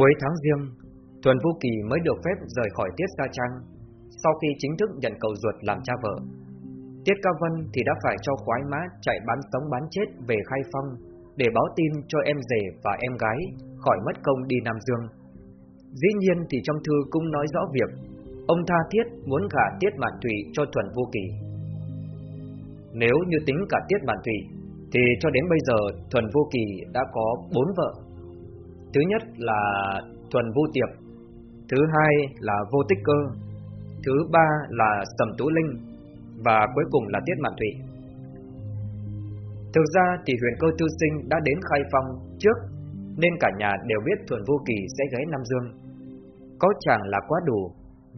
Cuối tháng riêng, Tuần Vũ Kỳ mới được phép rời khỏi Tiết Gia Trang sau khi chính thức nhận cầu ruột làm cha vợ. Tiết Cao Vân thì đã phải cho khoái mã chạy bán sống bán chết về Khai Phong để báo tin cho em rể và em gái khỏi mất công đi Nam Dương. Dĩ nhiên thì trong thư cũng nói rõ việc ông tha thiết muốn gả Tiết Mạn Thủy cho Tuần Vũ Kỳ. Nếu như tính cả Tiết Mạn Thủy thì cho đến bây giờ Thuần Vô Kỳ đã có bốn vợ. Thứ nhất là Thuần Vô Tiệp, thứ hai là Vô Tích Cơ, thứ ba là Sầm Tú Linh và cuối cùng là Tiết Mạn Thủy. Thực ra thì huyền cơ tư sinh đã đến khai phong trước nên cả nhà đều biết Thuần Vô Kỳ sẽ ghé Nam Dương. Có chẳng là quá đủ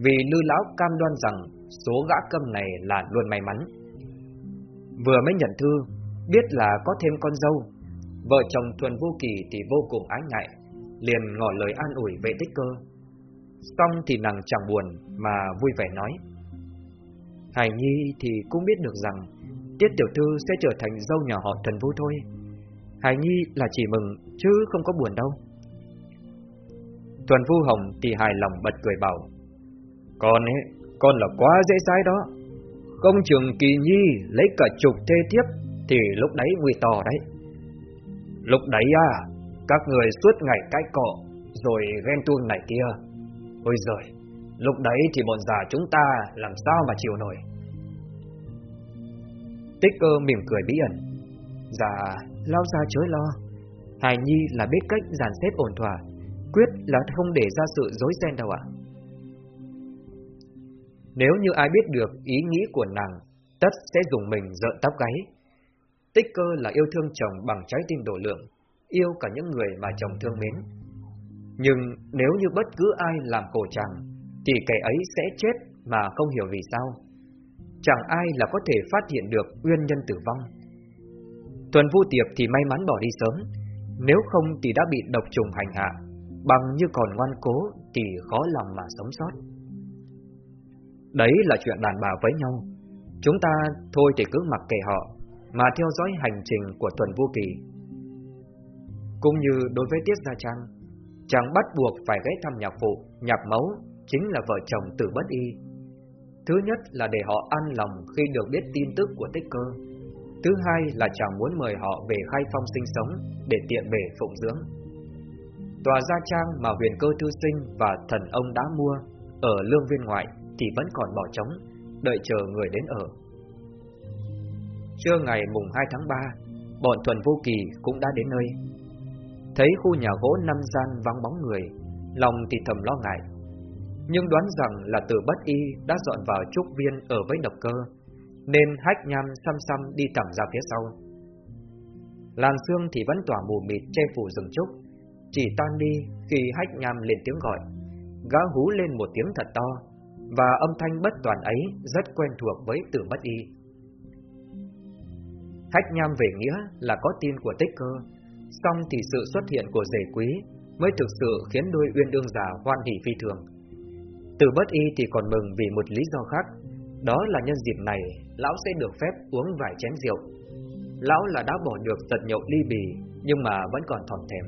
vì Lư Lão cam đoan rằng số gã câm này là luôn may mắn. Vừa mới nhận thư, biết là có thêm con dâu, vợ chồng Thuần Vô Kỳ thì vô cùng ái ngại, liền ngỏ lời an ủi vệ tích cơ. Xong thì nàng chẳng buồn mà vui vẻ nói. Hải Nhi thì cũng biết được rằng Tiết Tiểu Thư sẽ trở thành dâu nhà họ Thuần Vũ thôi. Hải Nhi là chỉ mừng chứ không có buồn đâu. Thuần Vu Hồng thì hài lòng bật cười bảo Con ấy, con là quá dễ dãi đó Công trường kỳ nhi lấy cả chục thê tiếp Thì lúc đấy nguy to đấy Lúc đấy à các người suốt ngày cãi cọ, Rồi ghen tuông này kia. Ôi giời, Lúc đấy thì bọn già chúng ta làm sao mà chịu nổi? Tích cơ mỉm cười bí ẩn. Dạ Lao ra chối lo. Hải Nhi là biết cách dàn xếp ổn thỏa, Quyết là không để ra sự dối ren đâu ạ. Nếu như ai biết được ý nghĩ của nàng, Tất sẽ dùng mình dợn tóc gáy. Tích cơ là yêu thương chồng bằng trái tim đổ lượng. Yêu cả những người mà chồng thương mến. Nhưng nếu như bất cứ ai làm khổ chàng, Thì kẻ ấy sẽ chết mà không hiểu vì sao. Chẳng ai là có thể phát hiện được nguyên nhân tử vong. Tuần Vu Tiệp thì may mắn bỏ đi sớm, Nếu không thì đã bị độc trùng hành hạ, Bằng như còn ngoan cố Thì khó lòng mà sống sót. Đấy là chuyện đàn bà với nhau. Chúng ta thôi thì cứ mặc kệ họ, Mà theo dõi hành trình của tuần Vu kỳ. Cũng như đối với Tiết Gia Trang, Chàng bắt buộc phải ghé thăm nhạc phụ Nhạc mẫu, Chính là vợ chồng tử bất y. Thứ nhất là để họ an lòng Khi được biết tin tức của tích cơ. Thứ hai là chàng muốn mời họ về khai phong sinh sống Để tiện bể phụng dưỡng. Tòa gia trang mà huyền cơ thư sinh và thần ông đã mua Ở lương viên ngoại Thì vẫn còn bỏ trống, Đợi chờ người đến ở. Trưa ngày mùng 2 tháng 3 Bọn thuần vô kỳ cũng đã đến nơi. Thấy khu nhà gỗ năm gian vắng bóng người, Lòng thì thầm lo ngại. Nhưng đoán rằng là từ bất y Đã dọn vào trúc viên ở với độc cơ, Nên hách nham xăm xăm đi thẳng ra phía sau. Làn xương thì vẫn tỏa mù mịt che phủ rừng trúc, Chỉ tan đi khi hách nham lên tiếng gọi. Gã hú lên một tiếng thật to, Và âm thanh bất toàn ấy rất quen thuộc với tử bất y. Hách nham về nghĩa là có tin của tích cơ Xong thì sự xuất hiện của rể quý Mới thực sự khiến đôi uyên đương giả hoan hỷ phi thường. Từ bất y thì còn mừng vì một lý do khác, Đó là nhân dịp này Lão sẽ được phép uống vài chén rượu. Lão là đã bỏ được tật nhậu ly bì Nhưng mà vẫn còn thòn thèm.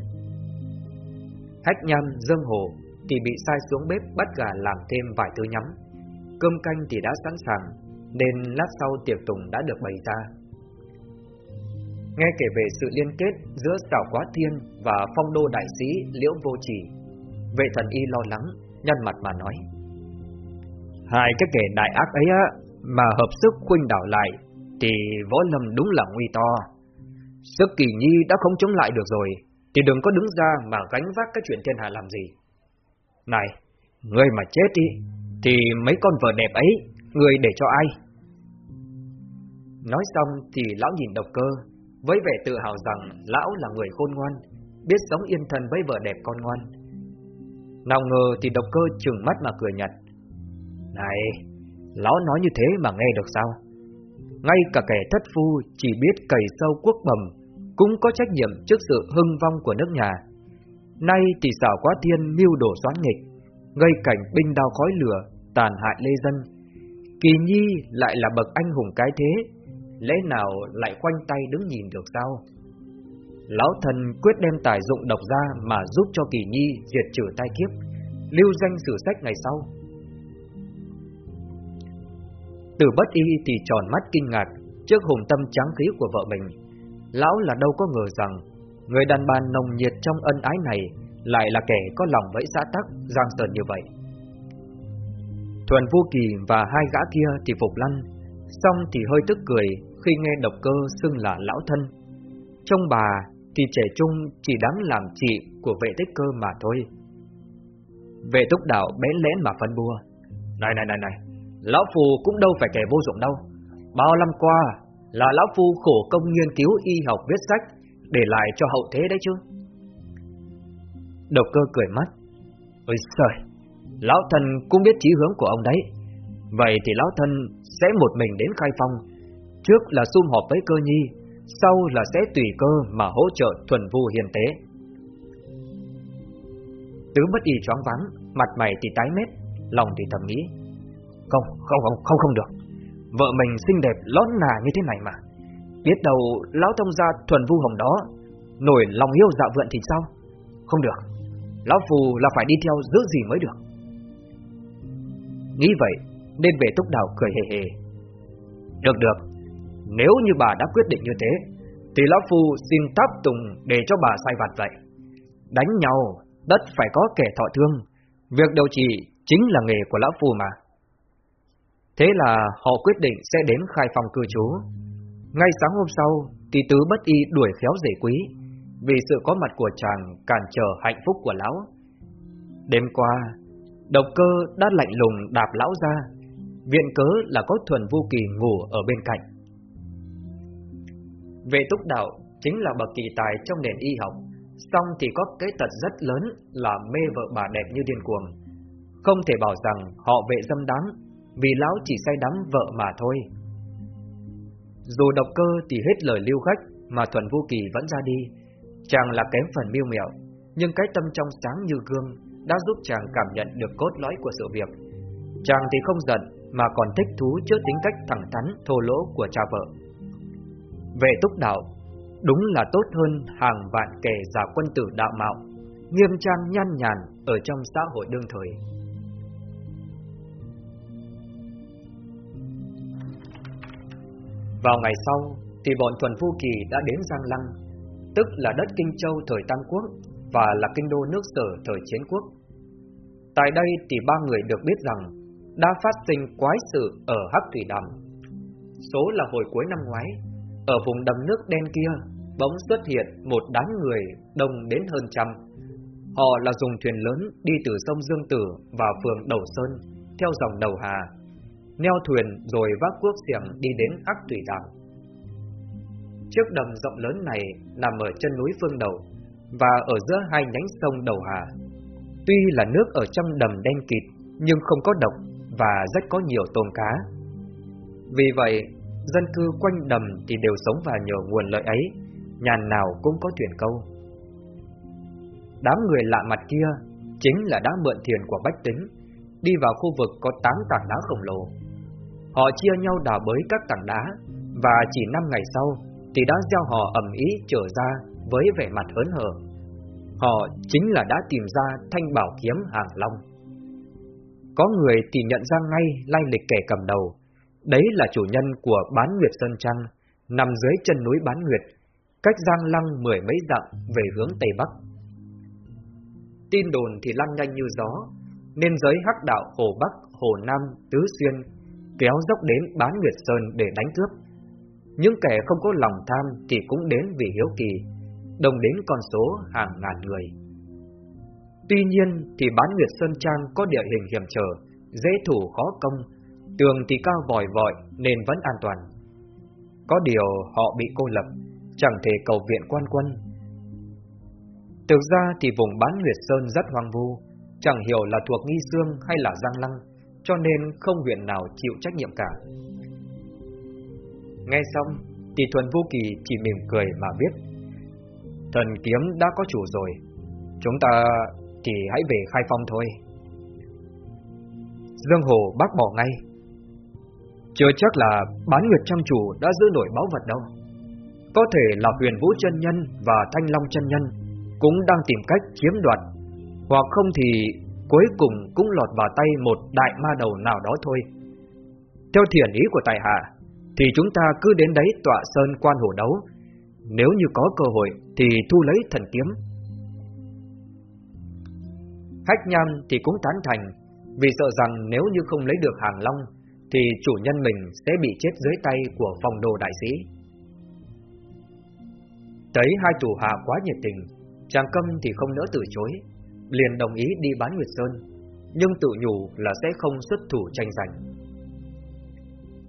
Hách nham dâng hồ Thì bị sai xuống bếp bắt gà làm thêm vài thứ nhắm. Cơm canh thì đã sẵn sàng, Nên lát sau tiệc tùng đã được bày ra. Nghe kể về sự liên kết giữa xảo quá thiên và phong đô đại sĩ Liễu Vô Chỉ, vệ thần y lo lắng, nhăn mặt mà nói. Hai cái kẻ đại ác ấy á, mà hợp sức khuynh đảo lại, thì võ lâm đúng là nguy to. Sức kỳ nhi đã không chống lại được rồi, thì đừng có đứng ra mà gánh vác cái chuyện thiên hạ làm gì. Này, người mà chết đi, thì mấy con vợ đẹp ấy, người để cho ai? Nói xong thì lão nhìn độc cơ, với vẻ tự hào rằng lão là người khôn ngoan, biết sống yên thân với vợ đẹp con ngoan. Nào ngờ thì độc cơ trừng mắt mà cười nhạt. Này, lão nói như thế mà nghe được sao? Ngay cả kẻ thất phu chỉ biết cày sâu quốc bầm cũng có trách nhiệm trước sự hưng vong của nước nhà. Nay thì xảo quá thiên mưu đổ xoán nghịch, gây cảnh binh đao khói lửa, tàn hại lê dân. Kỳ nhi lại là bậc anh hùng cái thế, lẽ nào lại khoanh tay đứng nhìn được sao? Lão thần quyết đem tài dụng độc ra mà giúp cho Kỳ Nhi diệt trừ tai kiếp, lưu danh sử sách ngày sau. Từ bất y thì tròn mắt kinh ngạc trước hùng tâm trắng khí của vợ mình. Lão là đâu có ngờ rằng người đàn bà nồng nhiệt trong ân ái này lại là kẻ có lòng vẫy xã tắc, giang sơn như vậy. Thuần Vô Kỳ và hai gã kia thì phục lăn, xong thì hơi tức cười khi nghe độc cơ xưng là lão thân. Trong bà thì trẻ trung chỉ đáng làm chị của vệ tích cơ mà thôi. Vệ túc đạo bén lén mà phân bua. Này này này này, lão phù cũng đâu phải kẻ vô dụng đâu. Bao năm qua là lão phu khổ công nghiên cứu y học viết sách để lại cho hậu thế đấy chứ. Độc cơ cười mắt. Ôi trời, lão thân cũng biết chí hướng của ông đấy. Vậy thì lão thân sẽ một mình đến khai phong. Trước là sum họp với cơ nhi, sau là sẽ tùy cơ mà hỗ trợ thuần vu hiền tế. Tứ bất y choáng vắng, mặt mày thì tái mét, lòng thì thầm nghĩ. Không, không, không, không, không được. Vợ mình xinh đẹp lón nà như thế này mà. Biết đâu lão thông gia thuần vu hồng đó nổi lòng yêu dạ vượn thì sao? Không được. Lão phù là phải đi theo giữ gì mới được. Nghĩ vậy, nên về túc đào cười hề hề. Được được, nếu như bà đã quyết định như thế, thì Lão Phu xin táp tùng để cho bà sai vặt vậy. Đánh nhau, đất phải có kẻ thọ thương, việc điều trị chính là nghề của Lão Phu mà. Thế là họ quyết định sẽ đến khai phòng cư trú. Ngay sáng hôm sau, thì tứ bất y đuổi khéo rể quý, vì sự có mặt của chàng cản trở hạnh phúc của lão. Đêm qua, độc cơ đã lạnh lùng đạp lão ra, viện cớ là có thuần vô kỳ ngủ ở bên cạnh. Về túc đạo chính là bậc kỳ tài trong nền y học, song thì có cái tật rất lớn là mê vợ bà đẹp như điên cuồng. Không thể bảo rằng họ vệ dâm đáng, vì lão chỉ say đắm vợ mà thôi. Dù độc cơ thì hết lời lưu khách mà Thuần Vô Kỳ vẫn ra đi, chàng là kém phần miêu mẹo, nhưng cái tâm trong sáng như gương đã giúp chàng cảm nhận được cốt lõi của sự việc. Chàng thì không giận mà còn thích thú trước tính cách thẳng thắn thô lỗ của cha vợ. Về túc đạo, đúng là tốt hơn hàng vạn kẻ giả quân tử đạo mạo, nghiêm trang nhan nhàn ở trong xã hội đương thời. Vào ngày sau, thì bọn Thuần Phu Kỳ đã đến Giang Lăng, tức là đất Kinh Châu thời Tam Quốc và là kinh đô nước sở thời Chiến Quốc. Tại đây thì ba người được biết rằng đã phát sinh quái sự ở Hắc Thủy Đàm. Số là hồi cuối năm ngoái, ở vùng đầm nước đen kia, bỗng xuất hiện một đám người đông đến hơn trăm. Họ là dùng thuyền lớn đi từ sông Dương Tử vào phường Đầu Sơn, theo dòng Đầu Hà, neo thuyền rồi vác cuốc xiềng đi đến Ác Tùy Đàm. Chiếc đầm rộng lớn này nằm ở chân núi Phương Đầu và ở giữa hai nhánh sông Đầu Hà. Tuy là nước ở trong đầm đen kịt nhưng không có độc và rất có nhiều tôm cá. Vì vậy, dân cư quanh đầm thì đều sống vào nhờ nguồn lợi ấy, nhà nào cũng có thuyền câu. Đám người lạ mặt kia chính là đã mượn thuyền của Bách Tính, đi vào khu vực có 8 tảng đá khổng lồ. Họ chia nhau đào bới các tảng đá, và chỉ 5 ngày sau thì đã gieo họ ẩm ý trở ra với vẻ mặt hớn hở. Họ chính là đã tìm ra thanh bảo kiếm hàng long. Có người thì nhận ra ngay lai lịch kẻ cầm đầu, Đấy là chủ nhân của bán nguyệt Sơn Trăng, nằm dưới chân núi bán nguyệt, cách Giang Lăng mười mấy dặm về hướng Tây Bắc. Tin đồn thì lăn nhanh như gió, nên giới hắc đạo Hồ Bắc, Hồ Nam, Tứ Xuyên kéo dốc đến bán nguyệt Sơn để đánh cướp. Những kẻ không có lòng tham thì cũng đến vì hiếu kỳ, đồng đến con số hàng ngàn người. Tuy nhiên thì bán nguyệt Sơn Trang có địa hình hiểm trở, dễ thủ khó công, Tường thì cao vòi vọi nên vẫn an toàn. Có điều họ bị cô lập, chẳng thể cầu viện quan quân. Thực ra thì vùng bán Nguyệt Sơn rất hoang vu, chẳng hiểu là thuộc Nghi Dương hay là Giang Lăng, cho nên không huyện nào chịu trách nhiệm cả. Nghe xong, thì Thuần Vô Kỳ chỉ mỉm cười mà viết. Thần kiếm đã có chủ rồi, chúng ta thì hãy về khai phong thôi. Dương Hồ bác bỏ ngay, chưa chắc là bán nguyệt trang chủ đã giữ nổi báu vật đâu. Có thể là huyền vũ chân nhân và thanh long chân nhân Cũng đang tìm cách chiếm đoạt, Hoặc không thì cuối cùng cũng lọt vào tay một đại ma đầu nào đó thôi. Theo thiền ý của tài hạ, Thì chúng ta cứ đến đấy tọa sơn quan hổ đấu. Nếu như có cơ hội thì thu lấy thần kiếm. Hách nham thì cũng tán thành, Vì sợ rằng nếu như không lấy được hàng long thì chủ nhân mình sẽ bị chết dưới tay của phòng đồ đại sĩ. Thấy hai thủ hạ quá nhiệt tình, Chàng câm thì không nỡ từ chối, Liền đồng ý đi bán Nguyệt Sơn, Nhưng tự nhủ là sẽ không xuất thủ tranh giành.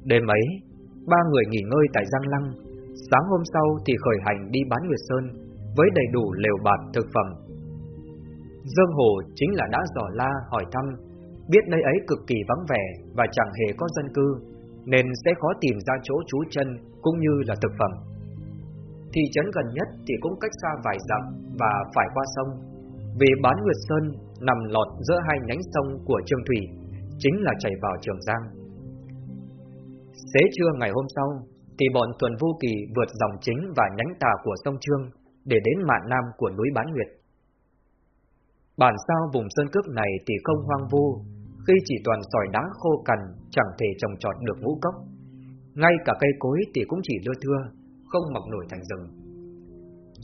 Đêm ấy, Ba người nghỉ ngơi tại Giang Lăng, Sáng hôm sau thì khởi hành đi bán Nguyệt Sơn Với đầy đủ lều bạt thực phẩm. Dương Hồ chính là đã dò la hỏi thăm Biết nơi ấy cực kỳ vắng vẻ Và chẳng hề có dân cư, Nên sẽ khó tìm ra chỗ trú chân Cũng như là thực phẩm. Thị trấn gần nhất thì cũng cách xa vài dặm Và phải qua sông, Vì bán Nguyệt Sơn nằm lọt giữa hai nhánh sông của Trường Thủy, Chính là chảy vào Trường Giang. Xế trưa ngày hôm sau, Thì bọn Tuần Vô Kỳ vượt dòng chính và nhánh tà của sông Trương Để đến mạn nam của núi Bán Nguyệt. Bản sao vùng sơn cước này thì không hoang vu, khi chỉ toàn sỏi đá khô cằn, chẳng thể trồng trọt được ngũ cốc. Ngay cả cây cối thì cũng chỉ lưa thưa, không mọc nổi thành rừng.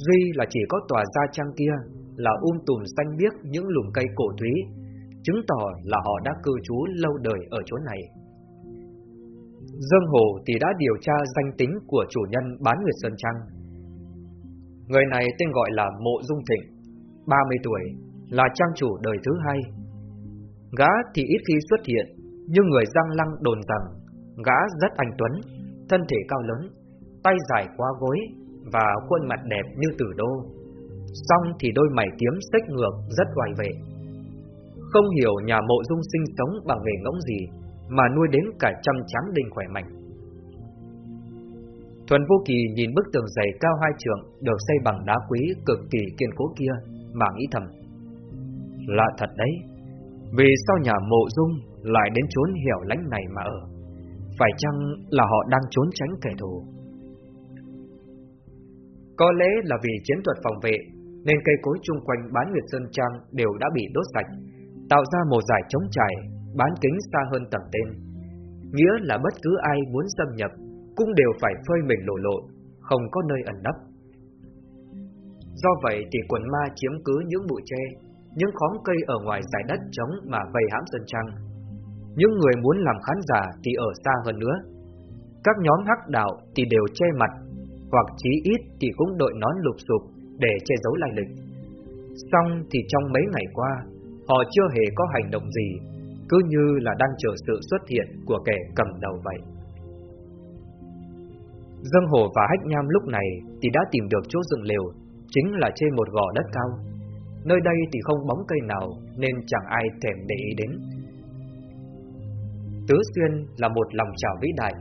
Duy là chỉ có tòa gia trang kia là um tùm xanh biếc những lùm cây cổ thúy, chứng tỏ là họ đã cư trú lâu đời ở chỗ này. Dương Hồ thì đã điều tra danh tính của chủ nhân bán Nguyệt Sơn Trăng. Người này tên gọi là Mộ Dung Thịnh, 30 tuổi, là trang chủ đời thứ hai. Gã thì ít khi xuất hiện, nhưng người Giang Lăng đồn rằng gã rất anh tuấn, thân thể cao lớn, tay dài qua gối và khuôn mặt đẹp như tử đô. Xong thì đôi mày kiếm xếch ngược rất hoài vệ. Không hiểu nhà mộ dung sinh sống bằng nghề ngỗng gì mà nuôi đến cả trăm tráng đinh khỏe mạnh. Thuần Vô Kỳ nhìn bức tường dày cao hai trượng được xây bằng đá quý cực kỳ kiên cố kia mà nghĩ thầm. Lạ thật đấy, Vì sao nhà mộ dung lại đến chốn hiểu lánh này mà ở? Phải chăng là họ đang trốn tránh kẻ thù? Có lẽ là vì chiến thuật phòng vệ, Nên cây cối chung quanh bán Nguyệt Sơn Trang đều đã bị đốt sạch, Tạo ra một giải chống trải, Bán kính xa hơn tầm tên Nghĩa là bất cứ ai muốn xâm nhập Cũng đều phải phơi mình lộ lộ Không có nơi ẩn nấp. Do vậy thì quần ma chiếm cứ những bụi tre những khóm cây ở ngoài giải đất trống mà vây hãm Sơn Trăng. Những người muốn làm khán giả thì ở xa hơn nữa. Các nhóm hắc đạo thì đều che mặt, hoặc chí ít thì cũng đội nón lục sụp để che giấu lai lịch. Xong thì trong mấy ngày qua, họ chưa hề có hành động gì, cứ như là đang chờ sự xuất hiện của kẻ cầm đầu vậy. Dương Hồ và Hách Nham lúc này thì đã tìm được chỗ dựng lều, chính là trên một gò đất cao. Nơi đây thì không bóng cây nào, Nên chẳng ai thèm để ý đến. Tứ Xuyên là một lòng trào vĩ đại.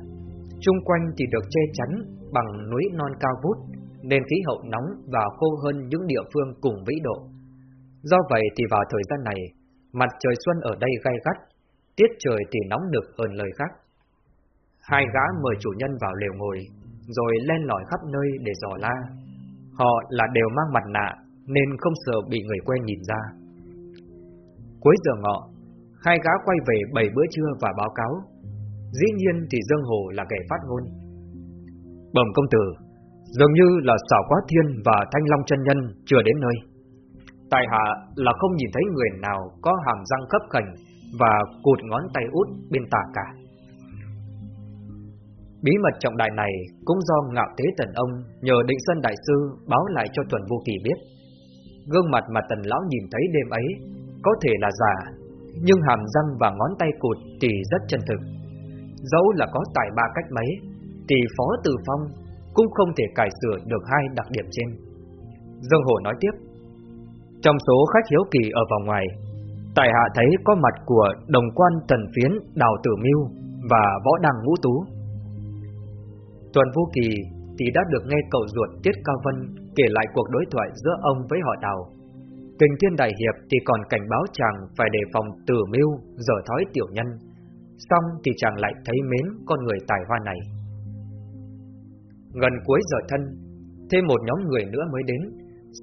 Trung quanh thì được che chắn Bằng núi non cao vút, Nên khí hậu nóng và khô hơn những địa phương cùng vĩ độ. Do vậy thì vào thời gian này, Mặt trời xuân ở đây gay gắt, Tiết trời thì nóng nực hơn lời khác. Hai gã mời chủ nhân vào lều ngồi, Rồi len lỏi khắp nơi để dò la. Họ là đều mang mặt nạ nên không sợ bị người quen nhìn ra. Cuối giờ ngọ, hai gã quay về bảy bữa trưa và báo cáo. Dĩ nhiên thì Dương Hồ là kẻ phát ngôn. Bẩm công tử, dường như là xảo quá thiên và thanh long chân nhân chưa đến nơi. Tại hạ là không nhìn thấy người nào có hàm răng khấp khảnh và cụt ngón tay út bên tả cả. Bí mật trọng đại này cũng do ngạo thế tần ông nhờ định sơn đại sư báo lại cho tuần vô kỳ biết. Gương mặt mà tần lão nhìn thấy đêm ấy Có thể là giả, Nhưng hàm răng và ngón tay cụt Thì rất chân thực. Dẫu là có tài ba cách mấy, Thì Phó Từ Phong Cũng không thể cải sửa được hai đặc điểm trên. Dương Hổ nói tiếp, Trong số khách hiếu kỳ ở vòng ngoài Tài hạ thấy có mặt của đồng quan tần phiến, Đào Tử Miêu Và võ đăng ngũ tú. Tuần Vô Kỳ thì đã được nghe cậu ruột Tiết Cao Vân kể lại cuộc đối thoại giữa ông với họ đào. Kình Thiên Đại Hiệp thì còn cảnh báo chàng phải đề phòng tử mưu, dở thói tiểu nhân. Xong thì chàng lại thấy mến con người tài hoa này. Gần cuối giờ thân, Thêm một nhóm người nữa mới đến,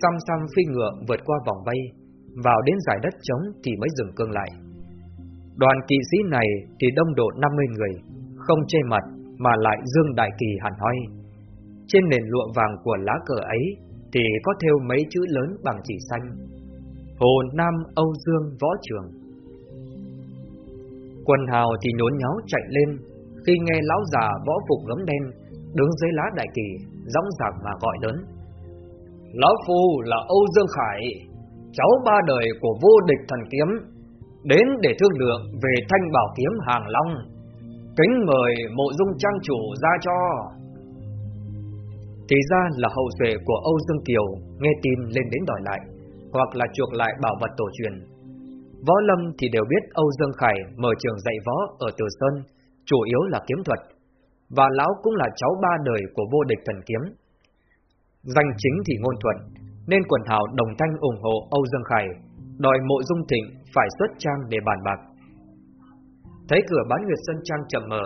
xăm xăm phi ngựa vượt qua vòng vây, vào đến giải đất trống thì mới dừng cương lại. Đoàn kỵ sĩ này thì đông độ 50 người, không che mặt mà lại dương đại kỳ hẳn hoi. Trên nền lụa vàng của lá cờ ấy thì có thêu mấy chữ lớn bằng chỉ xanh. Hồ Nam Âu Dương Võ Trường. Quần hào thì nhốn nháo chạy lên khi nghe lão già võ phục gấm đen đứng dưới lá đại kỳ, dõng dạc mà gọi lớn. Lão Phu là Âu Dương Khải, cháu ba đời của vô địch thần kiếm, đến để thương lượng về thanh bảo kiếm hàng long. Kính mời mộ dung trang chủ ra cho. Thì ra là hậu duệ của Âu Dương Kiều nghe tin lên đến đòi lại, hoặc là chuộc lại bảo vật tổ truyền. Võ Lâm thì đều biết Âu Dương Khải mở trường dạy võ ở Từ Sơn, chủ yếu là kiếm thuật, và lão cũng là cháu ba đời của vô địch thần kiếm. Danh chính thì ngôn thuận, nên quần hào đồng thanh ủng hộ Âu Dương Khải, đòi mộ dung thịnh phải xuất trang để bàn bạc. Thấy cửa bán Nguyệt Sơn Trang chậm mở,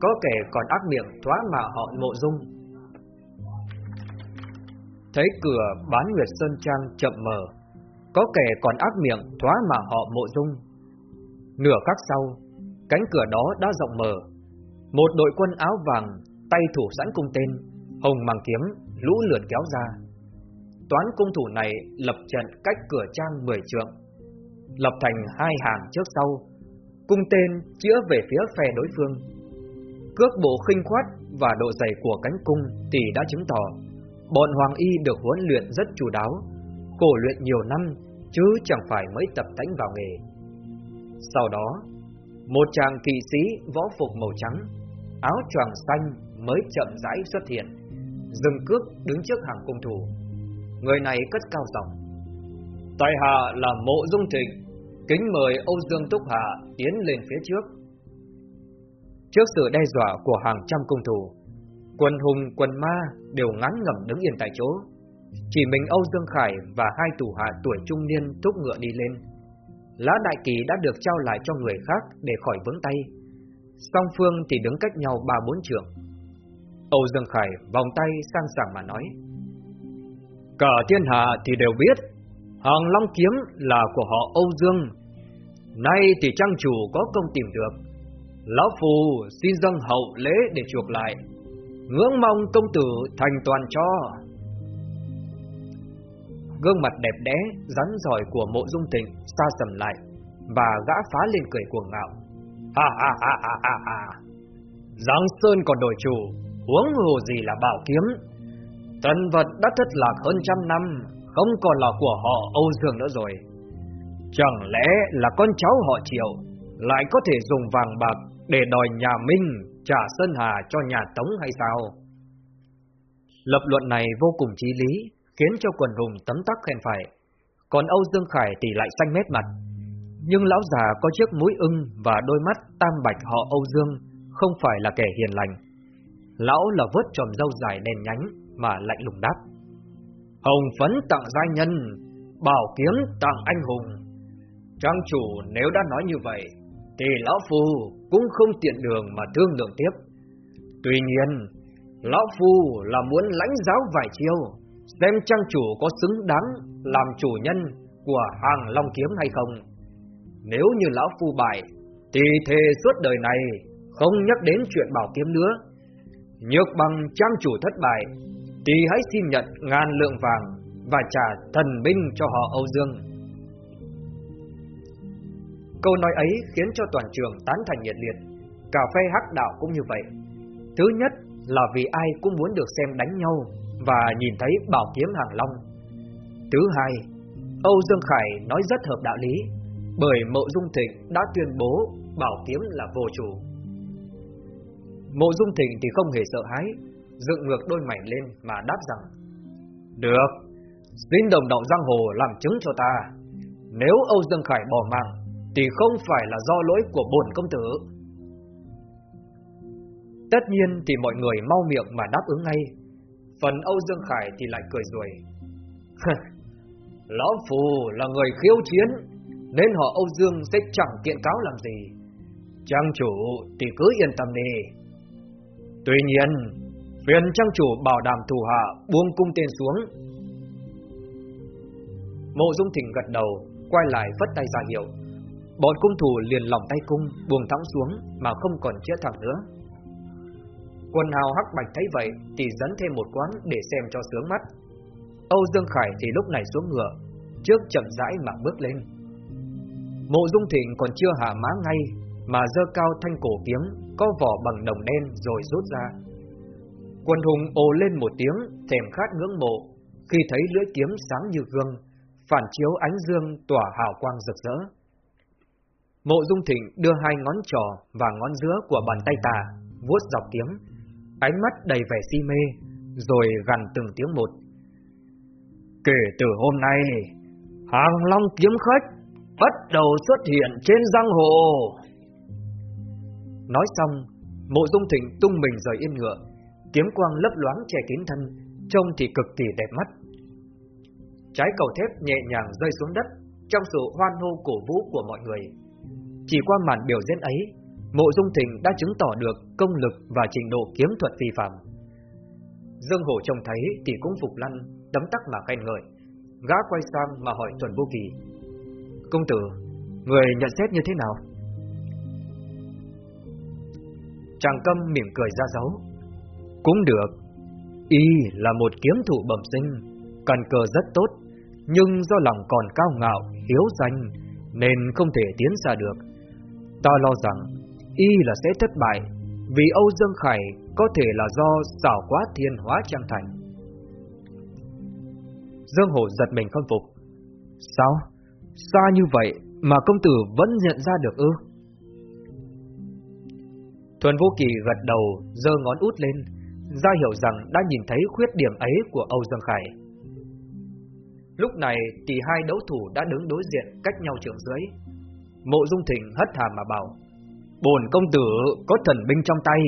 có kẻ còn ác miệng thoá mạ họ mộ dung. Thấy cửa bán Nguyệt Sơn Trang chậm mở, có kẻ còn ác miệng thoá mà họ mộ dung. Nửa khắc sau, cánh cửa đó đã rộng mở, một đội quân áo vàng, tay thủ sẵn cung tên, hồng màng kiếm, lũ lượt kéo ra. Toán cung thủ này lập trận cách cửa trang 10 trượng, lập thành hai hàng trước sau, cung tên chữa về phía phe đối phương. Cước bộ khinh khoát và độ dày của cánh cung thì đã chứng tỏ bọn Hoàng Y được huấn luyện rất chu đáo, cổ luyện nhiều năm chứ chẳng phải mới tập tánh vào nghề. Sau đó, một chàng kỵ sĩ võ phục màu trắng, áo choàng xanh mới chậm rãi xuất hiện, dừng cước đứng trước hàng cung thủ. Người này cất cao giọng: "Tại hạ là Mộ Dung trình kính mời Âu Dương Túc Hạ tiến lên phía trước." Trước sự đe dọa của hàng trăm cung thủ, quân hùng quân ma đều ngán ngẩm đứng yên tại chỗ. Chỉ mình Âu Dương Khải và hai tù hạ tuổi trung niên thúc ngựa đi lên lá đại kỳ đã được trao lại cho người khác để khỏi vướng tay. Song phương thì đứng cách nhau ba bốn trượng. Âu Dương Khải vòng tay sang sảng mà nói. Cả thiên hạ thì đều biết, hàng long kiếm là của họ Âu Dương. Nay thì trang chủ có công tìm được. Lão Phù xin dâng hậu lễ để chuộc lại. Ngưỡng mong công tử thành toàn cho. Gương mặt đẹp đẽ, rắn giỏi của mộ dung tình xa sầm lại, và gã phá lên cười cuồng ngạo. Ha ha ha ha ha ha! Giang Sơn còn đổi chủ, huống hồ gì là bảo kiếm. Tần vật đã thất lạc hơn trăm năm, không còn là của họ Âu Dương nữa rồi. Chẳng lẽ là con cháu họ Triệu lại có thể dùng vàng bạc để đòi nhà Minh trả Sơn Hà cho nhà Tống hay sao? Lập luận này vô cùng chí lý, khiến cho quần hùng tấm tắc khen phải. Còn Âu Dương Khải thì lại xanh mét mặt. Nhưng lão già có chiếc mũi ưng và đôi mắt tam bạch họ Âu Dương, không phải là kẻ hiền lành. Lão là vớt tròm dâu dài đen nhánh mà lạnh lùng đáp. Hồng phấn tặng giai nhân, bảo kiếm tặng anh hùng. Trang chủ nếu đã nói như vậy, thì lão phu cũng không tiện đường mà thương lượng tiếp. Tuy nhiên, lão phu là muốn lãnh giáo vài chiêu, xem trang chủ có xứng đáng làm chủ nhân của hàng long kiếm hay không. Nếu như lão phu bại, thì thề suốt đời này không nhắc đến chuyện bảo kiếm nữa. Nhược bằng trang chủ thất bại, thì hãy xin nhận ngàn lượng vàng và trả thần binh cho họ Âu Dương. Câu nói ấy khiến cho toàn trường tán thành nhiệt liệt, cà phê hắc đạo cũng như vậy. Thứ nhất là vì ai cũng muốn được xem đánh nhau và nhìn thấy bảo kiếm hàng long. Thứ hai, Âu Dương Khải nói rất hợp đạo lý, bởi Mộ Dung Thịnh đã tuyên bố bảo kiếm là vô chủ. Mộ Dung Thịnh thì không hề sợ hãi, dựng ngược đôi mảnh lên mà đáp rằng: "Được, xin đồng đạo giang hồ làm chứng cho ta. Nếu Âu Dương Khải bỏ mạng, thì không phải là do lỗi của bổn công tử." Tất nhiên thì mọi người mau miệng mà đáp ứng ngay, Phần Âu Dương Khải thì lại cười rồi. Lão Phù là người khiêu chiến, nên họ Âu Dương sẽ chẳng kiện cáo làm gì. Trang chủ thì cứ yên tâm đi. Tuy nhiên, Phiền trang chủ bảo đảm thủ hạ buông cung tên xuống. Mộ Dung Thịnh gật đầu, quay lại vất tay ra hiệu. Bọn cung thủ liền lỏng tay cung, buông thõng xuống mà không còn chữa thẳng nữa. Quân hào hắc bạch thấy vậy thì dẫn thêm một quán để xem cho sướng mắt. Âu Dương Khải thì lúc này xuống ngựa, trước chậm rãi mà bước lên. Mộ Dung Thịnh còn chưa hạ má ngay mà dơ cao thanh cổ kiếm có vỏ bằng đồng đen rồi rút ra. Quân hùng ồ lên một tiếng, thèm khát ngưỡng mộ, khi thấy lưỡi kiếm sáng như gương, phản chiếu ánh dương tỏa hào quang rực rỡ. Mộ Dung Thịnh đưa hai ngón trỏ và ngón giữa của bàn tay tà, vuốt dọc kiếm, ánh mắt đầy vẻ si mê, rồi gằn từng tiếng một. Kể từ hôm nay, hàng long kiếm khách bắt đầu xuất hiện trên giang hồ. Nói xong, mộ dung thịnh tung mình rời yên ngựa, kiếm quang lấp loáng che kín thân, trông thì cực kỳ đẹp mắt. Trái cầu thép nhẹ nhàng rơi xuống đất trong sự hoan hô cổ vũ của mọi người. Chỉ qua màn biểu diễn ấy, Mộ Dung Thịnh đã chứng tỏ được công lực và trình độ kiếm thuật phi phàm. Dương Hổ trông thấy thì cũng phục lăn, đấm tắc mà khen ngợi. Gã quay sang mà hỏi Tuần Vô Kỳ. Công tử, người nhận xét như thế nào? Chàng câm mỉm cười ra dấu. Cũng được. Y là một kiếm thủ bẩm sinh, cần cờ rất tốt, nhưng do lòng còn cao ngạo, hiếu danh, nên không thể tiến xa được. Ta lo rằng y là sẽ thất bại, vì Âu Dương Khải có thể là do xảo quá thiên hóa trang thành. Dương Hổ giật mình không phục. Sao? Xa như vậy mà công tử vẫn nhận ra được ư? Thuần Vô Kỳ gật đầu, giơ ngón út lên, ra hiểu rằng đã nhìn thấy khuyết điểm ấy của Âu Dương Khải. Lúc này thì hai đấu thủ đã đứng đối diện cách nhau trường dưới. Mộ Dung Thịnh hất hàm mà bảo: Bồn công tử có thần binh trong tay,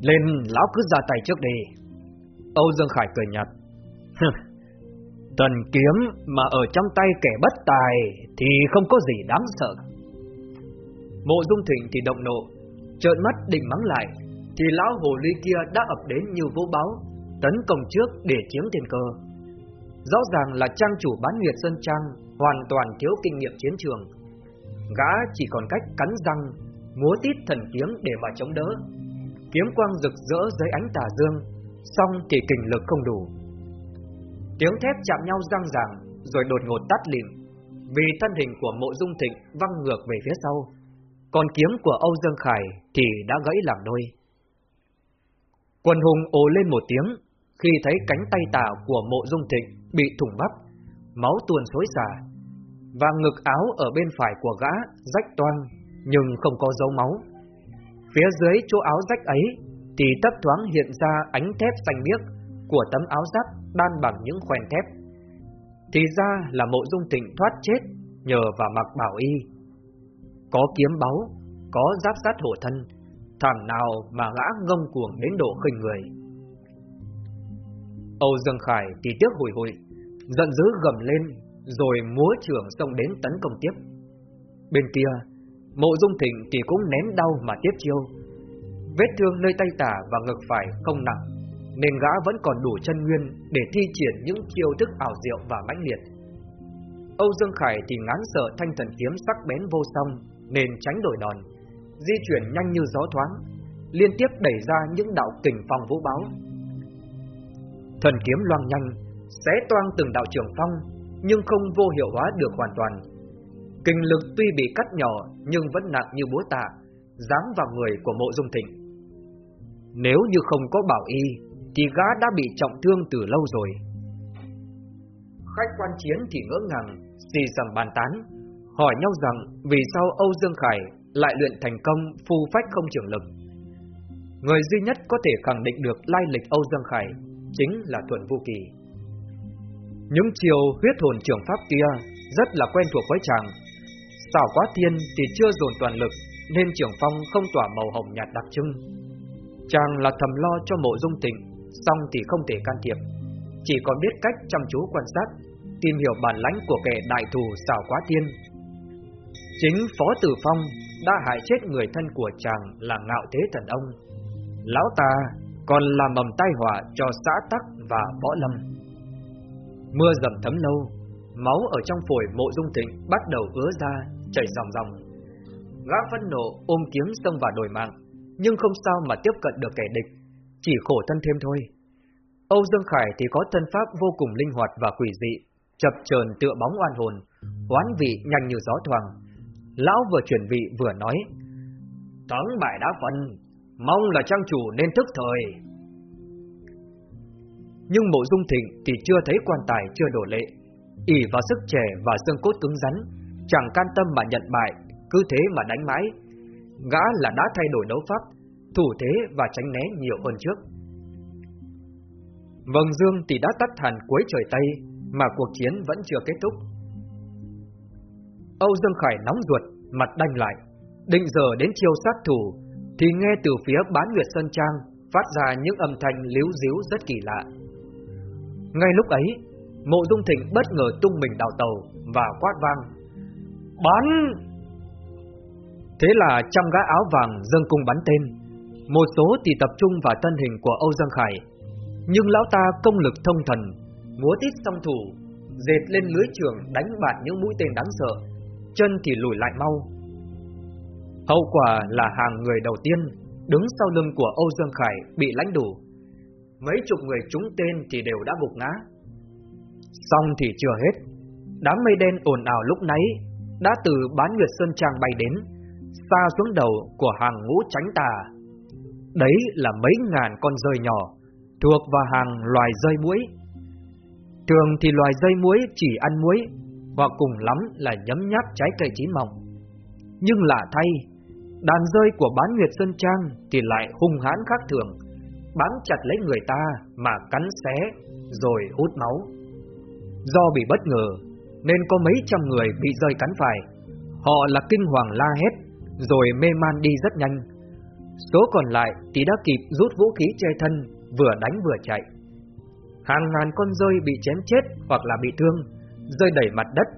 lên lão cứ ra tay trước đi. Âu Dương Khải cười nhạt. Thần kiếm mà ở trong tay kẻ bất tài thì không có gì đáng sợ. Mộ Dung Thịnh thì động nộ, trợn mắt định mắng lại, thì lão hồ ly kia đã ập đến như vô báo, tấn công trước để chiếm tiền cơ. Rõ ràng là trang chủ bán nguyệt Sơn Trang hoàn toàn thiếu kinh nghiệm chiến trường. Gã chỉ còn cách cắn răng múa tít thần kiếm để mà chống đỡ. Kiếm quang rực rỡ dưới ánh tà dương, song thì kình lực không đủ. Tiếng thép chạm nhau răng ràng, rồi đột ngột tắt lịm, vì thân hình của mộ dung thịnh văng ngược về phía sau, còn kiếm của Âu Dương Khải thì đã gãy làm đôi. Quân hùng ồ lên một tiếng, khi thấy cánh tay tà của mộ dung thịnh bị thủng bắp, máu tuôn xối xả, và ngực áo ở bên phải của gã rách toang nhưng không có dấu máu. Phía dưới chỗ áo rách ấy thì thấp thoáng hiện ra ánh thép xanh biếc của tấm áo giáp đan bằng những khoen thép. Thì ra là mộ dung tịnh thoát chết nhờ vào mặc bảo y. Có kiếm báu, có giáp sát hổ thân, thảm nào mà gã ngông cuồng đến độ khinh người. Âu Dương Khải thì tiếc hủi hụi, giận dữ gầm lên, rồi múa trường xông đến tấn công tiếp. Bên kia, Mộ Dung Thịnh thì cũng nén đau mà tiếp chiêu. Vết thương nơi tay tả và ngực phải không nặng, nên gã vẫn còn đủ chân nguyên để thi triển những chiêu thức ảo diệu và mãnh liệt. Âu Dương Khải thì ngán sợ thanh thần kiếm sắc bén vô song, nên tránh đổi đòn, di chuyển nhanh như gió thoáng, liên tiếp đẩy ra những đạo kình phong vũ báo. Thần kiếm loang nhanh, xé toang từng đạo trường phong, nhưng không vô hiệu hóa được hoàn toàn Kinh lực tuy bị cắt nhỏ nhưng vẫn nặng như búa tạ, dáng vào người của mộ dung thịnh. Nếu như không có bảo y, thì gã đã bị trọng thương từ lâu rồi. Khách quan chiến thì ngỡ ngàng, xì xầm bàn tán, hỏi nhau rằng vì sao Âu Dương Khải lại luyện thành công phu phách không trường lực. Người duy nhất có thể khẳng định được lai lịch Âu Dương Khải chính là Thuận Vũ Kỳ. Những chiều huyết hồn trưởng pháp kia rất là quen thuộc với chàng, Xảo quá thiên thì chưa dồn toàn lực, nên trưởng phong không tỏa màu hồng nhạt đặc trưng. Chàng là thầm lo cho mộ dung tịnh, xong thì không thể can thiệp, chỉ còn biết cách chăm chú quan sát, tìm hiểu bản lãnh của kẻ đại thù xảo quá thiên. Chính Phó Tử Phong đã hại chết người thân của chàng là ngạo thế thần ông. Lão ta còn làm mầm tai họa cho xã tắc và võ lâm. Mưa dầm thấm lâu, máu ở trong phổi mộ dung thịnh bắt đầu ứa ra, chảy dòng dòng. Gã phẫn nộ ôm kiếm xông vào đồi mạng, nhưng không sao mà tiếp cận được kẻ địch, chỉ khổ thân thêm thôi. Âu Dương Khải thì có thân pháp vô cùng linh hoạt và quỷ dị, chập chờn tựa bóng oan hồn, oán vị nhanh như gió thoảng. Lão vừa chuyển vị vừa nói, thắng bại đã phân, mong là trang chủ nên thức thời. Nhưng mộ dung thịnh thì chưa thấy quan tài chưa đổ lệ, ỉ vào sức trẻ và xương cốt cứng rắn, chẳng can tâm mà nhận bại, cứ thế mà đánh mãi. Gã là đã thay đổi đấu pháp, thủ thế và tránh né nhiều hơn trước. Vầng dương thì đã tắt hẳn cuối trời Tây, mà cuộc chiến vẫn chưa kết thúc. Âu Dương Khải nóng ruột, mặt đanh lại, định giờ đến chiêu sát thủ, thì nghe từ phía bán Nguyệt Sơn Trang phát ra những âm thanh líu díu rất kỳ lạ. Ngay lúc ấy, Mộ Dung Thịnh bất ngờ tung mình đào tàu và quát vang. Bắn! Thế là trăm gã áo vàng dâng cung bắn tên. Một số thì tập trung vào thân hình của Âu Dương Khải. Nhưng lão ta công lực thông thần, múa tít song thủ, dệt lên lưới trường đánh bạt những mũi tên đáng sợ, chân thì lùi lại mau. Hậu quả là hàng người đầu tiên đứng sau lưng của Âu Dương Khải bị lãnh đủ. Mấy chục người trúng tên thì đều đã gục ngã. Xong thì chưa hết, đám mây đen ồn ào lúc nãy đã từ bán Nguyệt Sơn Trang bay đến, xa xuống đầu của hàng ngũ tránh tà. Đấy là mấy ngàn con rơi nhỏ, thuộc vào hàng loài rơi muối. Thường thì loài rơi muối chỉ ăn muối, hoặc cùng lắm là nhấm nháp trái cây chín mọng. Nhưng lạ thay, đàn rơi của bán Nguyệt Sơn Trang thì lại hung hãn khác thường, bám chặt lấy người ta mà cắn xé, rồi hút máu. Do bị bất ngờ, nên có mấy trăm người bị rơi cắn phải. Họ là kinh hoàng la hét, rồi mê man đi rất nhanh. Số còn lại thì đã kịp rút vũ khí che thân, vừa đánh vừa chạy. Hàng ngàn con rơi bị chém chết hoặc là bị thương, rơi đẩy mặt đất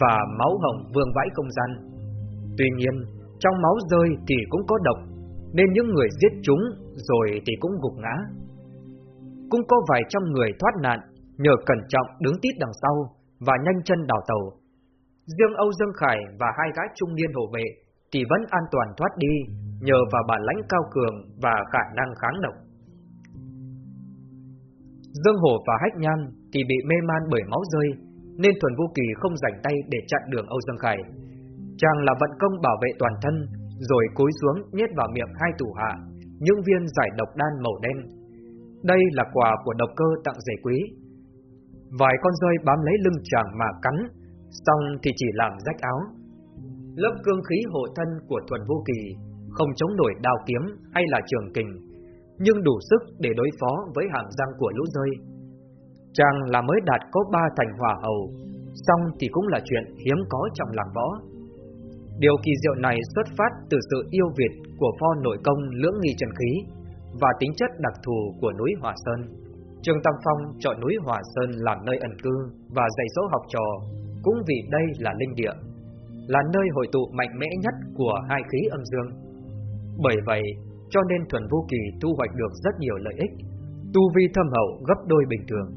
và máu hồng vương vãi không gian. Tuy nhiên, trong máu rơi thì cũng có độc, nên những người giết chúng rồi thì cũng gục ngã. Cũng có vài trăm người thoát nạn nhờ cẩn trọng đứng tít đằng sau và nhanh chân đào tàu. Riêng Âu Dương Khải và hai gái trung niên hộ vệ thì vẫn an toàn thoát đi nhờ vào bản lãnh cao cường và khả năng kháng độc. Dương Hổ và Hách Nhan thì bị mê man bởi máu rơi, nên Thuần Vô Kỳ không rảnh tay để chặn đường Âu Dương Khải. Chàng là vận công bảo vệ toàn thân, rồi cúi xuống nhét vào miệng hai tủ hạ những viên giải độc đan màu đen. Đây là quà của độc cơ tặng rể quý. Vài con rơi bám lấy lưng chàng mà cắn, xong thì chỉ làm rách áo. Lớp cương khí hộ thân của Thuần Vô Kỳ không chống nổi đao kiếm hay là trường kình, nhưng đủ sức để đối phó với hàm răng của lũ rơi. Chàng là mới đạt có ba thành hỏa hầu, xong thì cũng là chuyện hiếm có trong làng võ. Điều kỳ diệu này xuất phát từ sự yêu Việt của pho nội công lưỡng nghi trần khí và tính chất đặc thù của núi Hòa Sơn. Trương Tam Phong chọn núi Hòa Sơn làm nơi ẩn cư và dạy dỗ học trò, cũng vì đây là linh địa, là nơi hội tụ mạnh mẽ nhất của hai khí âm dương. Bởi vậy, cho nên Thuần Vô Kỳ thu hoạch được rất nhiều lợi ích, tu vi thâm hậu gấp đôi bình thường.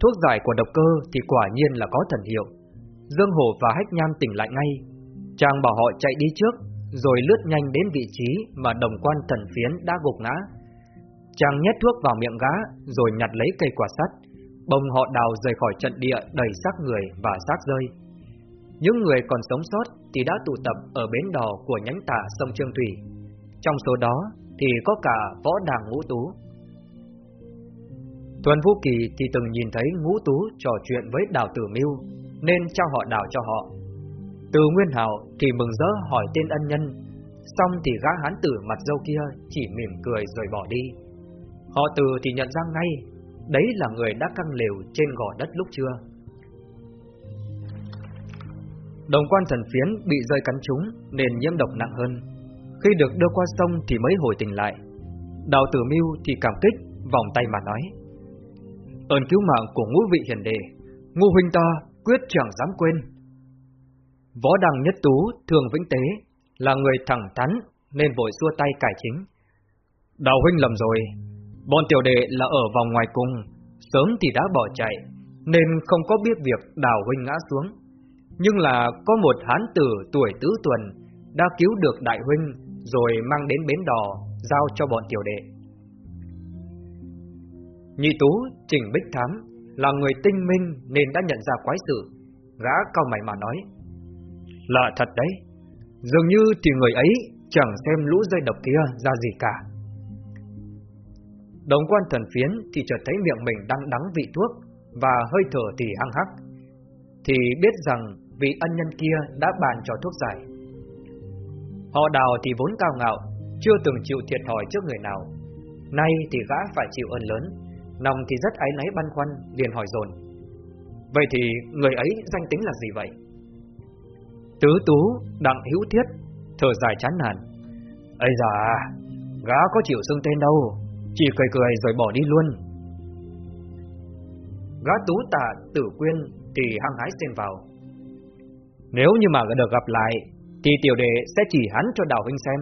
Thuốc giải của độc cơ thì quả nhiên là có thần hiệu. Dương Hổ và Hách Nham tỉnh lại ngay. Chàng bảo họ chạy đi trước, rồi lướt nhanh đến vị trí mà đồng quan thần phiến đã gục ngã. Chàng nhét thuốc vào miệng gã, rồi nhặt lấy cây quả sắt, bồng họ đào rời khỏi trận địa đầy xác người và xác rơi. Những người còn sống sót thì đã tụ tập ở bến đò của nhánh tả sông Trương Thủy. Trong số đó thì có cả võ đàng ngũ tú. Tuần Vũ Kỳ thì từng nhìn thấy ngũ tú trò chuyện với đào tử mưu, nên trao họ đào cho họ. Từ Nguyên Hảo thì mừng rỡ hỏi tên ân nhân, xong thì gã hán tử mặt dâu kia chỉ mỉm cười rồi bỏ đi. Họ từ thì nhận ra ngay, đấy là người đã căng lều trên gò đất lúc trưa. Đồng quan thần phiến bị rơi cắn trúng nên nhiễm độc nặng hơn. Khi được đưa qua sông thì mới hồi tỉnh lại. Đào tử mưu thì cảm kích, vòng tay mà nói. Ơn cứu mạng của ngũ vị hiền đệ, ngô huynh ta quyết chẳng dám quên. Võ đăng nhất tú, thường vĩnh tế, là người thẳng thắn nên vội xua tay cải chính. Đào huynh lầm rồi, bọn tiểu đệ là ở vòng ngoài cùng sớm thì đã bỏ chạy, nên không có biết việc đào huynh ngã xuống. Nhưng là có một hán tử tuổi tứ tuần đã cứu được đại huynh rồi mang đến bến đò giao cho bọn tiểu đệ. Nhị tú Trình Bích Thám là người tinh minh nên đã nhận ra quái sự, gã cao mày mà nói. Lạ thật đấy, dường như thì người ấy chẳng xem lũ dây độc kia ra gì cả. Đồng quan thần phiến thì chợt thấy miệng mình đang đắng vị thuốc và hơi thở thì hăng hắc, thì biết rằng vị ân nhân kia đã bàn cho thuốc giải. Họ đào thì vốn cao ngạo, chưa từng chịu thiệt thòi trước người nào. Nay thì gã phải chịu ơn lớn, nòng thì rất áy náy băn khoăn, liền hỏi dồn. Vậy thì người ấy danh tính là gì vậy? Tứ tú, đặng hữu thiết, thở dài chán nản. Ây da, gã có chịu xưng tên đâu, chỉ cười cười rồi bỏ đi luôn. Gã tú tạ tử quyên thì hăng hái xen vào. Nếu như mà được gặp lại, thì tiểu đệ sẽ chỉ hắn cho đào huynh xem.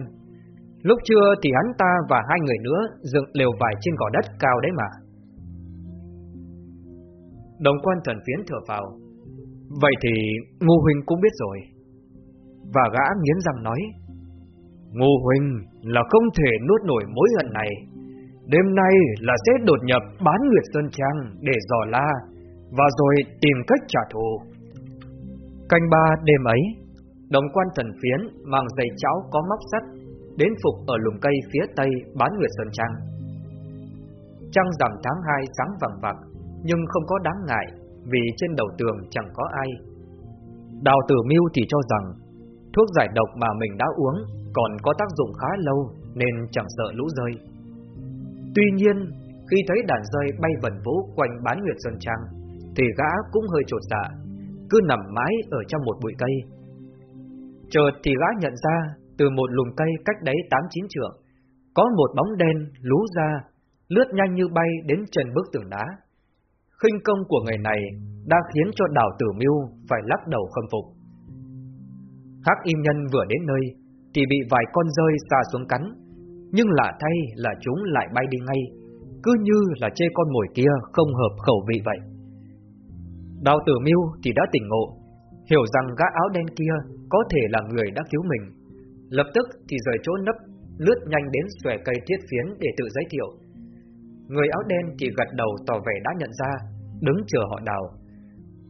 Lúc trưa thì hắn ta và hai người nữa dựng lều vải trên gò đất cao đấy mà. Đồng quan thần phiến thở vào. Vậy thì Ngô Huynh cũng biết rồi. Và gã nghiến răng nói. Ngô Huynh là không thể nuốt nổi mối hận này. Đêm nay là sẽ đột nhập bán Nguyệt Sơn Trang để dò la và rồi tìm cách trả thù. Canh ba đêm ấy, đồng quan thần phiến mang giày cháo có móc sắt đến phục ở lùm cây phía tây bán Nguyệt Sơn Trang. Trăng rằm tháng 2 sáng vàng vàng nhưng không có đáng ngại vì trên đầu tường chẳng có ai. Đào tử mưu thì cho rằng thuốc giải độc mà mình đã uống còn có tác dụng khá lâu nên chẳng sợ lũ rơi. Tuy nhiên, khi thấy đàn rơi bay vần vũ quanh bán Nguyệt Sơn Trang, thì gã cũng hơi trột dạ, cứ nằm mãi ở trong một bụi cây. Chợt thì gã nhận ra, từ một lùm cây cách đấy tám chín trượng, có một bóng đen lú ra, lướt nhanh như bay đến chân bức tường đá khinh công của người này đã khiến cho đào tử mưu phải lắc đầu khâm phục. Hắc im nhân vừa đến nơi, thì bị vài con rơi xa xuống cắn, nhưng lạ thay là chúng lại bay đi ngay, cứ như là chê con mồi kia không hợp khẩu vị vậy. Đào tử mưu thì đã tỉnh ngộ, hiểu rằng gã áo đen kia có thể là người đã cứu mình. Lập tức thì rời chỗ nấp, lướt nhanh đến xòe cây thiết phiến để tự giới thiệu. Người áo đen thì gật đầu tỏ vẻ đã nhận ra, đứng chờ họ đào.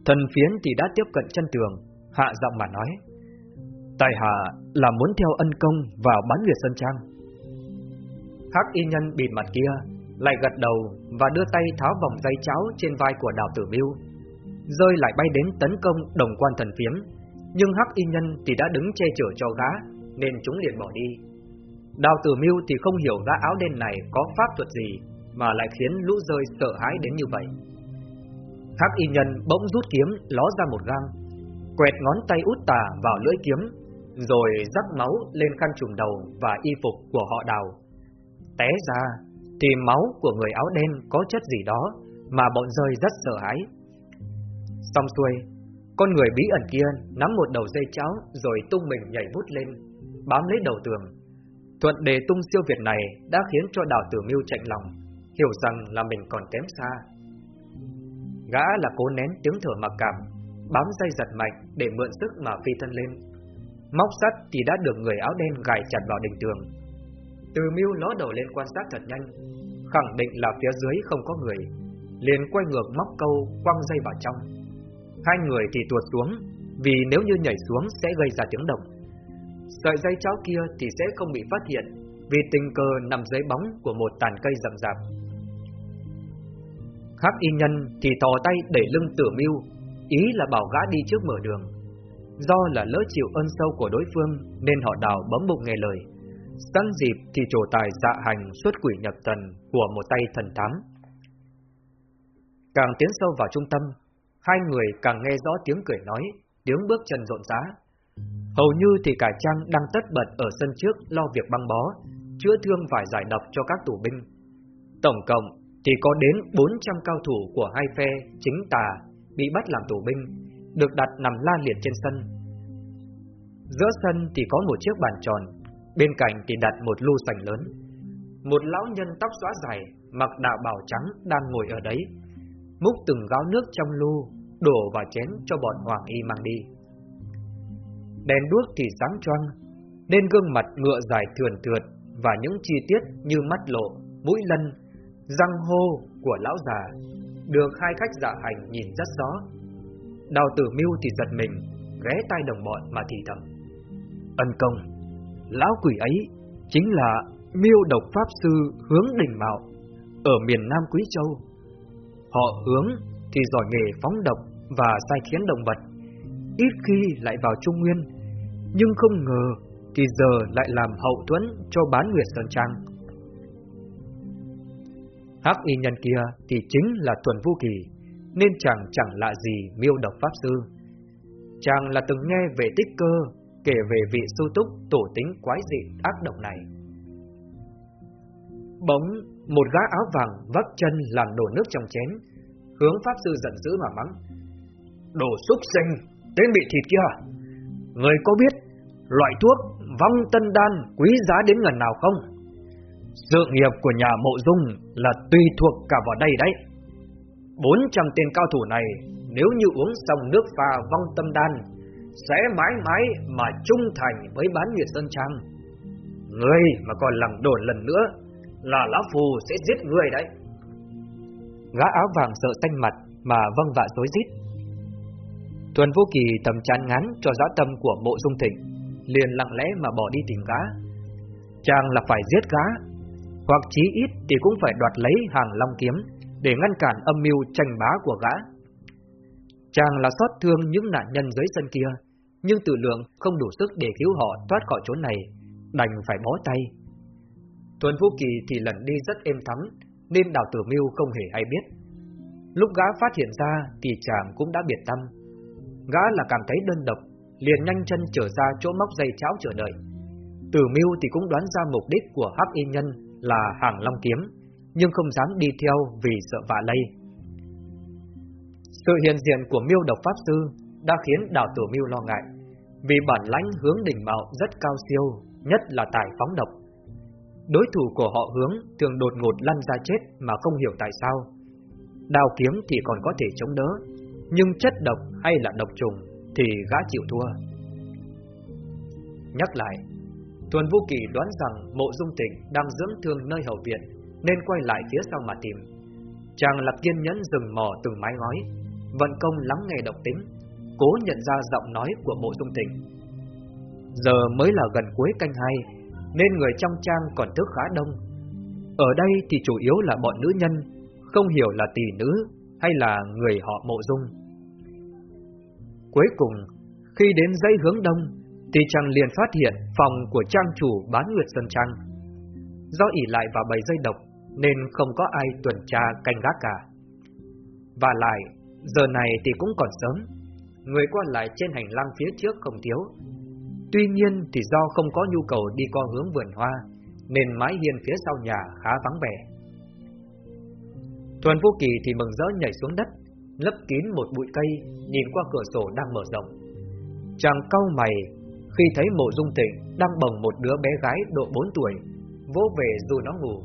Thần phiến thì đã tiếp cận chân tường, hạ giọng mà nói. Tài hạ là muốn theo ân công vào bán Nguyệt Sơn Trang. Hắc y nhân bịt mặt kia lại gật đầu và đưa tay tháo vòng dây cháo trên vai của đào tử mưu, rơi lại bay đến tấn công đồng quan thần phiến, Nhưng Hắc y nhân thì đã đứng che chở cho gã, nên chúng liền bỏ đi. Đào tử mưu thì không hiểu gã áo đen này có pháp thuật gì mà lại khiến lũ rơi sợ hãi đến như vậy. Hắc y nhân bỗng rút kiếm ló ra một gang, quẹt ngón tay út tà vào lưỡi kiếm, rồi rắc máu lên khăn trùm đầu và y phục của họ đào. Té ra thì máu của người áo đen có chất gì đó mà bọn rơi rất sợ hãi. Xong xuôi, con người bí ẩn kia nắm một đầu dây cháo rồi tung mình nhảy vút lên, bám lấy đầu tường. Thuận đề tung siêu việt này đã khiến cho đào tử mưu chạnh lòng, hiểu rằng là mình còn kém xa. Gã là cố nén tiếng thở mặc cảm, bám dây giật mạnh để mượn sức mà phi thân lên. Móc sắt thì đã được người áo đen gài chặt vào đỉnh tường. Từ mưu ló đầu lên quan sát thật nhanh, khẳng định là phía dưới không có người, liền quay ngược móc câu quăng dây vào trong. Hai người thì tuột xuống, vì nếu như nhảy xuống sẽ gây ra tiếng động. Sợi dây cháo kia thì sẽ không bị phát hiện, vì tình cờ nằm dưới bóng của một tàn cây rậm rạp. Hắc y nhân thì thò tay đẩy lưng tử mưu, ý là bảo gã đi trước mở đường. Do là lỡ chịu ơn sâu của đối phương nên họ đào bấm bụng nghe lời. Sẵn dịp thì trổ tài dạ hành xuất quỷ nhập thần của một tay thần thám. Càng tiến sâu vào trung tâm, hai người càng nghe rõ tiếng cười nói, tiếng bước chân rộn rã. Hầu như thì cả trang đang tất bật ở sân trước lo việc băng bó, chữa thương vài giải độc cho các tù binh. Tổng cộng thì có đến 400 cao thủ của hai phe chính tà bị bắt làm tù binh, được đặt nằm la liệt trên sân. Giữa sân thì có một chiếc bàn tròn, bên cạnh thì đặt một lu sành lớn. một lão nhân tóc xóa dài, mặc đạo bào trắng đang ngồi ở đấy, múc từng gáo nước trong lu, đổ vào chén cho bọn Hoàng Y mang đi. Đèn đuốc thì sáng choang, nên gương mặt ngựa dài thườn thượt và những chi tiết như mắt lộ, mũi lân, răng hô của lão già được hai khách dạ hành nhìn rất rõ. Đào tử mưu thì giật mình, ghé tai đồng bọn mà thì thầm. Ân công, lão quỷ ấy chính là miêu độc pháp sư hướng đình mạo ở miền Nam Quý Châu. Họ hướng thì giỏi nghề phóng độc và sai khiến động vật, ít khi lại vào Trung Nguyên, nhưng không ngờ thì giờ lại làm hậu thuẫn cho bán Nguyệt Sơn Trang. Hắc y nhân kia thì chính là thuần Vũ Kỳ, nên chàng chẳng lạ gì miêu độc pháp sư. Chàng là từng nghe về tích cơ, kể về vị sư túc tổ tính quái dị ác độc này. Bỗng, một gã áo vàng vắt chân làm đổ nước trong chén, hướng pháp sư giận dữ mà mắng. Đồ xúc sinh, tên bị thịt kia, người có biết loại thuốc vong tân đan quý giá đến ngần nào không? Sự nghiệp của nhà mộ dung là tùy thuộc cả vào đây đấy. 400 tên cao thủ này nếu như uống xong nước pha vong tâm đan sẽ mãi mãi mà trung thành với bán Nguyệt Sơn Trang. Ngươi mà còn lằng đồn lần nữa là lão phù sẽ giết ngươi đấy. Gã áo vàng sợ xanh mặt mà vâng vạ dối rít. Tuần Vô Kỳ tầm chán ngán cho dã tâm của mộ dung thịnh, liền lặng lẽ mà bỏ đi tìm gã. Chàng là phải giết gã, hoặc chí ít thì cũng phải đoạt lấy hàng long kiếm để ngăn cản âm mưu tranh bá của gã. Chàng là xót thương những nạn nhân dưới sân kia, nhưng tự lượng không đủ sức để cứu họ thoát khỏi chỗ này, đành phải bó tay. Tuần Vũ Kỳ thì lần đi rất êm thắm, nên đào tử mưu không hề hay biết. Lúc gã phát hiện ra thì chàng cũng đã biệt tâm. Gã là cảm thấy đơn độc, liền nhanh chân trở ra chỗ móc dây cháo chờ đợi. Tử mưu thì cũng đoán ra mục đích của hắc y nhân là hàng long kiếm, nhưng không dám đi theo vì sợ vạ lây. Sự hiện diện của miêu độc pháp sư đã khiến đào tử Miêu lo ngại, vì bản lãnh hướng đỉnh mạo rất cao siêu, nhất là tài phóng độc. Đối thủ của họ hướng thường đột ngột lăn ra chết mà không hiểu tại sao. Đào kiếm thì còn có thể chống đỡ, nhưng chất độc hay là độc trùng thì gã chịu thua. Nhắc lại, Tuần Vũ Kỳ đoán rằng mộ dung tình đang dưỡng thương nơi hậu viện nên quay lại phía sau mà tìm. Chàng lập kiên nhẫn dừng mò từng mái ngói, vận công lắng nghe độc tính, cố nhận ra giọng nói của mộ dung tình. Giờ mới là gần cuối canh hai, nên người trong trang còn thức khá đông. Ở đây thì chủ yếu là bọn nữ nhân, không hiểu là tỷ nữ hay là người họ mộ dung. Cuối cùng, khi đến dãy hướng đông, thì chàng liền phát hiện phòng của trang chủ bán Nguyệt Sơn Trang. Do ỉ lại vào bầy dây độc, nên không có ai tuần tra canh gác cả. Và lại, giờ này thì cũng còn sớm, người qua lại trên hành lang phía trước không thiếu, Tuy nhiên thì do không có nhu cầu đi qua hướng vườn hoa, nên mái hiên phía sau nhà khá vắng vẻ. thuần Vô Kỳ thì mừng rỡ nhảy xuống đất, lấp kín một bụi cây, nhìn qua cửa sổ đang mở rộng. Chàng cau mày khi thấy mộ dung tịnh đang bồng một đứa bé gái độ 4 tuổi, vỗ về dù nó ngủ.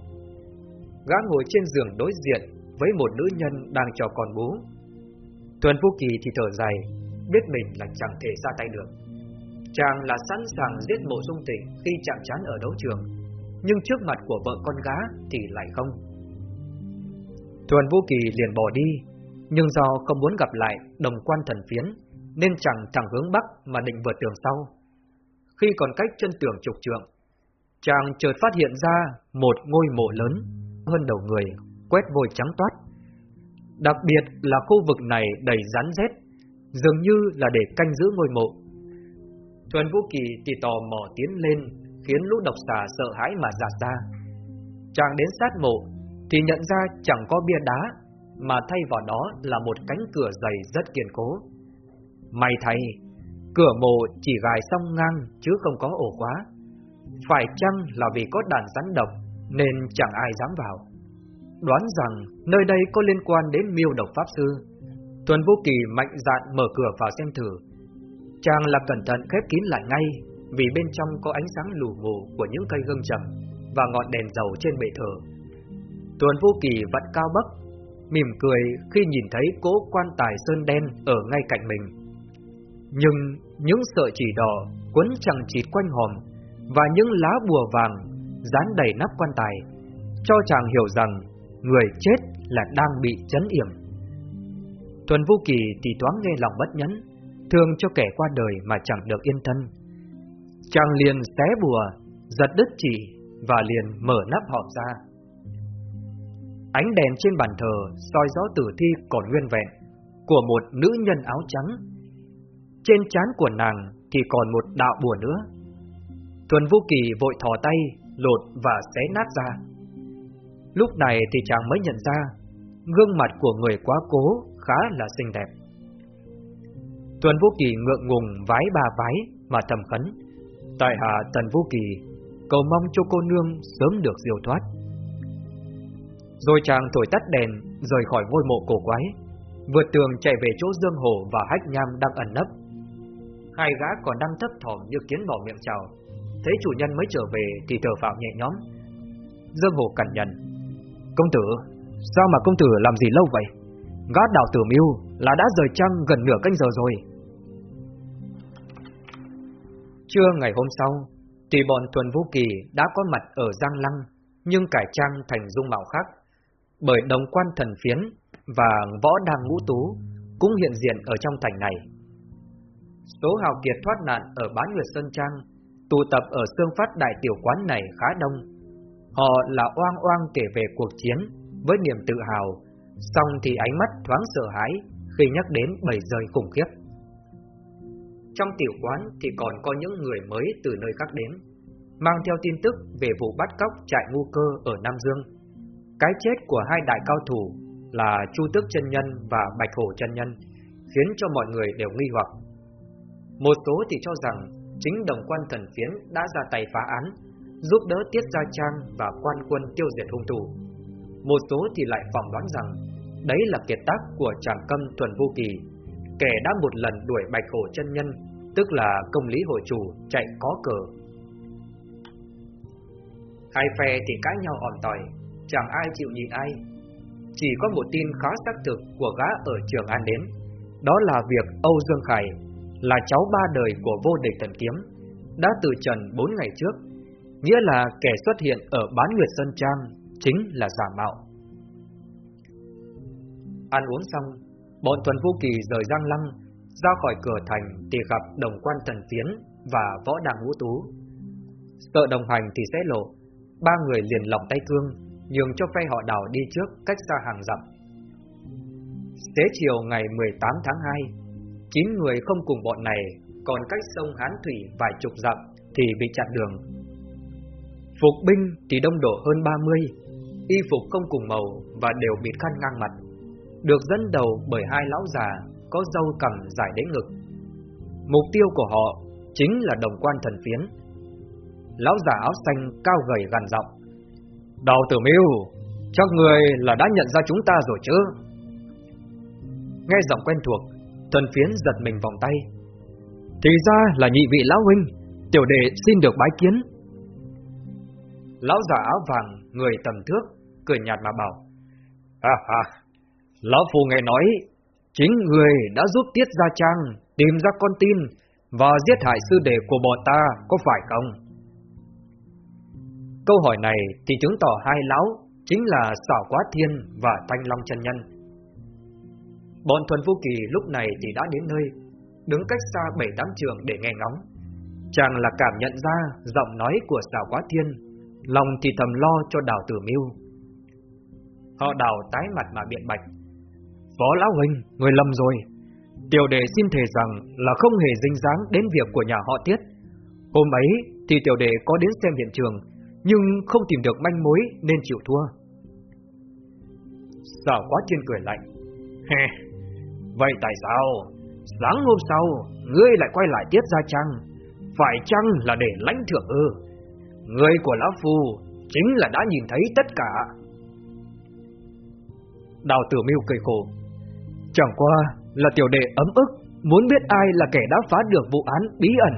Gã ngồi trên giường đối diện với một nữ nhân đang cho con bú. Tuần vũ Kỳ thì thở dài, biết mình là chẳng thể ra tay được. Chàng là sẵn sàng giết mộ dung tịnh khi chạm chán ở đấu trường, nhưng trước mặt của vợ con gá thì lại không. Tuần Vũ Kỳ liền bỏ đi, nhưng do không muốn gặp lại đồng quan thần phiến, nên chẳng thẳng hướng bắc mà định vượt tường sau. Khi còn cách chân tường trục trượng, chàng chợt phát hiện ra một ngôi mộ lớn hơn đầu người, quét vôi trắng toát. Đặc biệt là khu vực này đầy rắn rết, dường như là để canh giữ ngôi mộ. Tuần Vũ Kỳ thì tò mò tiến lên, khiến lũ độc xà sợ hãi mà giạt ra. Chàng đến sát mộ, thì nhận ra chẳng có bia đá, mà thay vào đó là một cánh cửa dày rất kiên cố. May thay, cửa mộ chỉ gài song ngang chứ không có ổ khóa. Phải chăng là vì có đàn rắn độc nên chẳng ai dám vào. Đoán rằng nơi đây có liên quan đến miêu độc pháp sư. Tuần Vũ Kỳ mạnh dạn mở cửa vào xem thử, Chàng là cẩn thận khép kín lại ngay, vì bên trong có ánh sáng lù mù của những cây gương trầm và ngọn đèn dầu trên bệ thờ. Tuần Vô Kỳ vẫn cao bấc, mỉm cười khi nhìn thấy cố quan tài sơn đen ở ngay cạnh mình. Nhưng những sợi chỉ đỏ quấn chẳng chịt quanh hòm và những lá bùa vàng dán đầy nắp quan tài cho chàng hiểu rằng người chết là đang bị chấn yểm. Tuần Vô Kỳ thì thoáng nghe lòng bất nhẫn, thương cho kẻ qua đời mà chẳng được yên thân. Chàng liền xé bùa, giật đứt chỉ và liền mở nắp hòm ra. Ánh đèn trên bàn thờ soi rõ tử thi còn nguyên vẹn của một nữ nhân áo trắng. Trên trán của nàng thì còn một đạo bùa nữa. Thuần Vũ Kỳ vội thò tay, lột và xé nát ra. Lúc này thì chàng mới nhận ra, gương mặt của người quá cố khá là xinh đẹp. Tuần Vũ Kỳ ngượng ngùng vái ba vái mà thầm khấn. Tại hạ Tần Vũ Kỳ cầu mong cho cô nương sớm được diều thoát. Rồi chàng thổi tắt đèn, rời khỏi ngôi mộ cổ quái, vượt tường chạy về chỗ Dương Hổ và Hách Nham đang ẩn nấp. Hai gã còn đang thấp thỏm như kiến bỏ miệng chào, thấy chủ nhân mới trở về thì thở phào nhẹ nhõm. Dương Hồ cẩn nhận, công tử, sao mà công tử làm gì lâu vậy? Gã đào tử mưu là đã rời trăng gần nửa canh giờ rồi. Trưa ngày hôm sau, tùy bọn Thuần Vũ Kỳ đã có mặt ở Giang Lăng, nhưng cải trang thành dung mạo khác, bởi đồng quan thần phiến và võ đăng ngũ tú cũng hiện diện ở trong thành này. Số hào kiệt thoát nạn ở Bán Nguyệt Sơn Trang tụ tập ở xương phát đại tiểu quán này khá đông. Họ là oang oang kể về cuộc chiến với niềm tự hào, song thì ánh mắt thoáng sợ hãi khi nhắc đến bảy rời khủng khiếp. Trong tiểu quán thì còn có những người mới từ nơi khác đến, mang theo tin tức về vụ bắt cóc trại ngu cơ ở Nam Dương. Cái chết của hai đại cao thủ là Chu Tước chân nhân và Bạch Hổ chân nhân khiến cho mọi người đều nghi hoặc. Một số thì cho rằng chính đồng quan thần phiến đã ra tay phá án, giúp đỡ Tiết Gia Trang và quan quân tiêu diệt hung thủ. Một số thì lại phỏng đoán rằng đấy là kiệt tác của chàng câm Thuần Vô Kỳ kẻ đã một lần đuổi bạch hổ chân nhân, tức là công lý hội chủ, chạy có cờ. Hai phe thì cãi nhau ỏn tỏi, chẳng ai chịu nhìn ai. Chỉ có một tin khá xác thực của gã ở Trường An đến, đó là việc Âu Dương Khải, là cháu ba đời của vô địch thần kiếm, đã từ trần bốn ngày trước, nghĩa là kẻ xuất hiện ở bán Nguyệt Sơn Trang chính là giả mạo. Ăn uống xong, Bọn Thuần Vũ Kỳ rời Giang Lăng, ra khỏi cửa thành thì gặp đồng quan thần phiến và võ đàng ngũ tú. Sợ đồng hành thì sẽ lộ, ba người liền lỏng tay cương, nhường cho phe họ đảo đi trước cách xa hàng dặm. Xế chiều ngày 18 tháng 2, chín người không cùng bọn này còn cách sông Hán Thủy vài chục dặm thì bị chặn đường. Phục binh thì đông đổ hơn 30, y phục không cùng màu và đều bịt khăn ngang mặt được dẫn đầu bởi hai lão già có dâu cầm dài đến ngực. Mục tiêu của họ chính là đồng quan thần phiến. Lão già áo xanh cao gầy gằn giọng. đào tử miêu, chắc người là đã nhận ra chúng ta rồi chứ? Nghe giọng quen thuộc, Tuần phiến giật mình vòng tay. Thì ra là nhị vị lão huynh, tiểu đệ xin được bái kiến. Lão già áo vàng, người tầm thước, cười nhạt mà bảo. À ha, Lão phù nghe nói, chính người đã giúp Tiết Gia Trang tìm ra con tin và giết hại sư đệ của bọn ta, có phải không? Câu hỏi này thì chứng tỏ hai lão chính là Sảo Quá Thiên và Thanh Long chân Nhân. Bọn Thuần Vô Kỳ lúc này thì đã đến nơi, đứng cách xa bảy tám trường để nghe ngóng. Chàng là cảm nhận ra giọng nói của Xảo Quá Thiên, lòng thì thầm lo cho đào tử mưu. Họ đào tái mặt mà biện bạch, Phó Lão Huynh, người lầm rồi. Tiểu đệ xin thề rằng là không hề dính dáng đến việc của nhà họ Tiết. Hôm ấy thì tiểu đệ có đến xem hiện trường, nhưng không tìm được manh mối nên chịu thua. Xào quá thiên cười lạnh. Vậy tại sao? Sáng hôm sau, ngươi lại quay lại Tiết Gia chăng Phải chăng là để lãnh thưởng ư? Người của Lão Phu chính là đã nhìn thấy tất cả. Đào tử mưu cười khổ. Chẳng qua là tiểu đệ ấm ức, muốn biết ai là kẻ đã phá được vụ án bí ẩn,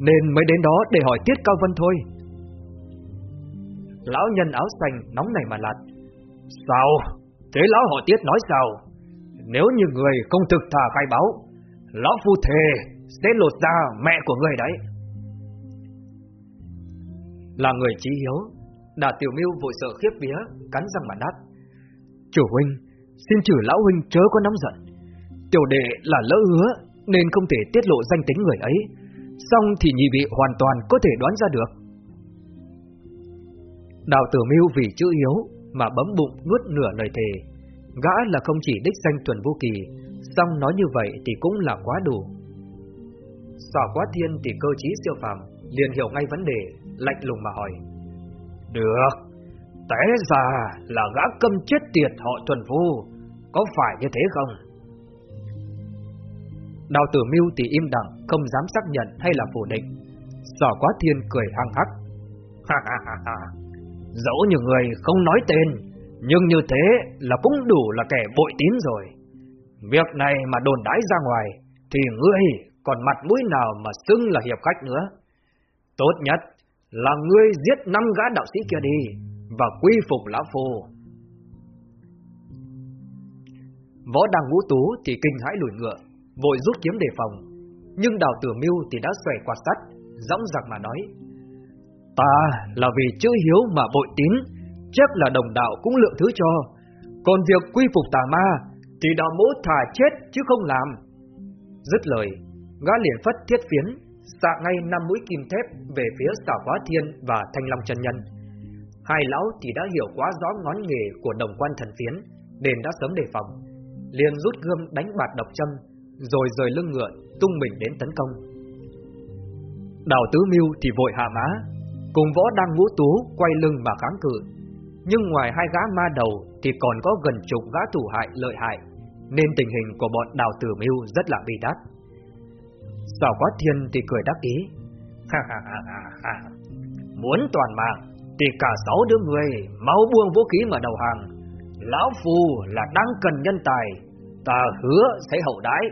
nên mới đến đó để hỏi Tiết Cao Vân thôi. Lão nhân áo xanh nóng này mà lạt. Sao? Thế lão họ tiết nói sao? Nếu như người không thực thà khai báo, lão phu thề sẽ lột ra mẹ của người đấy. Là người trí hiếu, Đà Tiểu Miêu vội sợ khiếp vía, cắn răng mà đáp. Chủ huynh, xin trừ lão huynh chớ có nóng giận. Tiểu đệ là lỡ hứa nên không thể tiết lộ danh tính người ấy. Xong thì nhị vị hoàn toàn có thể đoán ra được. Đào Tử Miêu vì chữ hiếu mà bấm bụng nuốt nửa lời thề. Gã là không chỉ đích danh tuần vô kỳ, song nói như vậy thì cũng là quá đủ. Sở quá thiên thì cơ trí siêu phàm, liền hiểu ngay vấn đề, lạnh lùng mà hỏi. Được, té ra là gã câm chết tiệt họ tuần vô, có phải như thế không? Đào tử mưu thì im lặng, không dám xác nhận hay là phủ định. Sở quá thiên cười hăng hắc. Ha ha ha ha. Dẫu như người không nói tên, nhưng như thế là cũng đủ là kẻ bội tín rồi. Việc này mà đồn đãi ra ngoài, thì ngươi còn mặt mũi nào mà xưng là hiệp khách nữa. Tốt nhất là ngươi giết năm gã đạo sĩ kia đi, và quy phục lão phu. Võ đang ngũ tú thì kinh hãi lùi ngựa, vội rút kiếm đề phòng. Nhưng đào tử mưu thì đã xòe quạt sắt, dõng dạc mà nói. Ta là vì chữ hiếu mà bội tín, chắc là đồng đạo cũng lượng thứ cho. Còn việc quy phục tà ma, thì đạo mẫu thả chết chứ không làm. Dứt lời, gã liền phất thiết phiến, xạ ngay năm mũi kim thép về phía xả quá thiên và thanh long chân nhân. Hai lão thì đã hiểu quá rõ ngón nghề của đồng quan thần phiến, nên đã sớm đề phòng. Liền rút gươm đánh bạt độc châm, rồi rời lưng ngựa, tung mình đến tấn công. Đào Tứ Mưu thì vội hạ má, cùng võ đang ngũ tú quay lưng mà kháng cự. Nhưng ngoài hai gã ma đầu thì còn có gần chục gã thủ hại lợi hại, nên tình hình của bọn Đào Tử mưu rất là bi đát. Sở quát Thiên thì cười đắc ý, ha ha ha ha ha, muốn toàn mạng thì cả sáu đứa người mau buông vũ khí mà đầu hàng. Lão Phu là đang cần nhân tài, ta hứa sẽ hậu đái.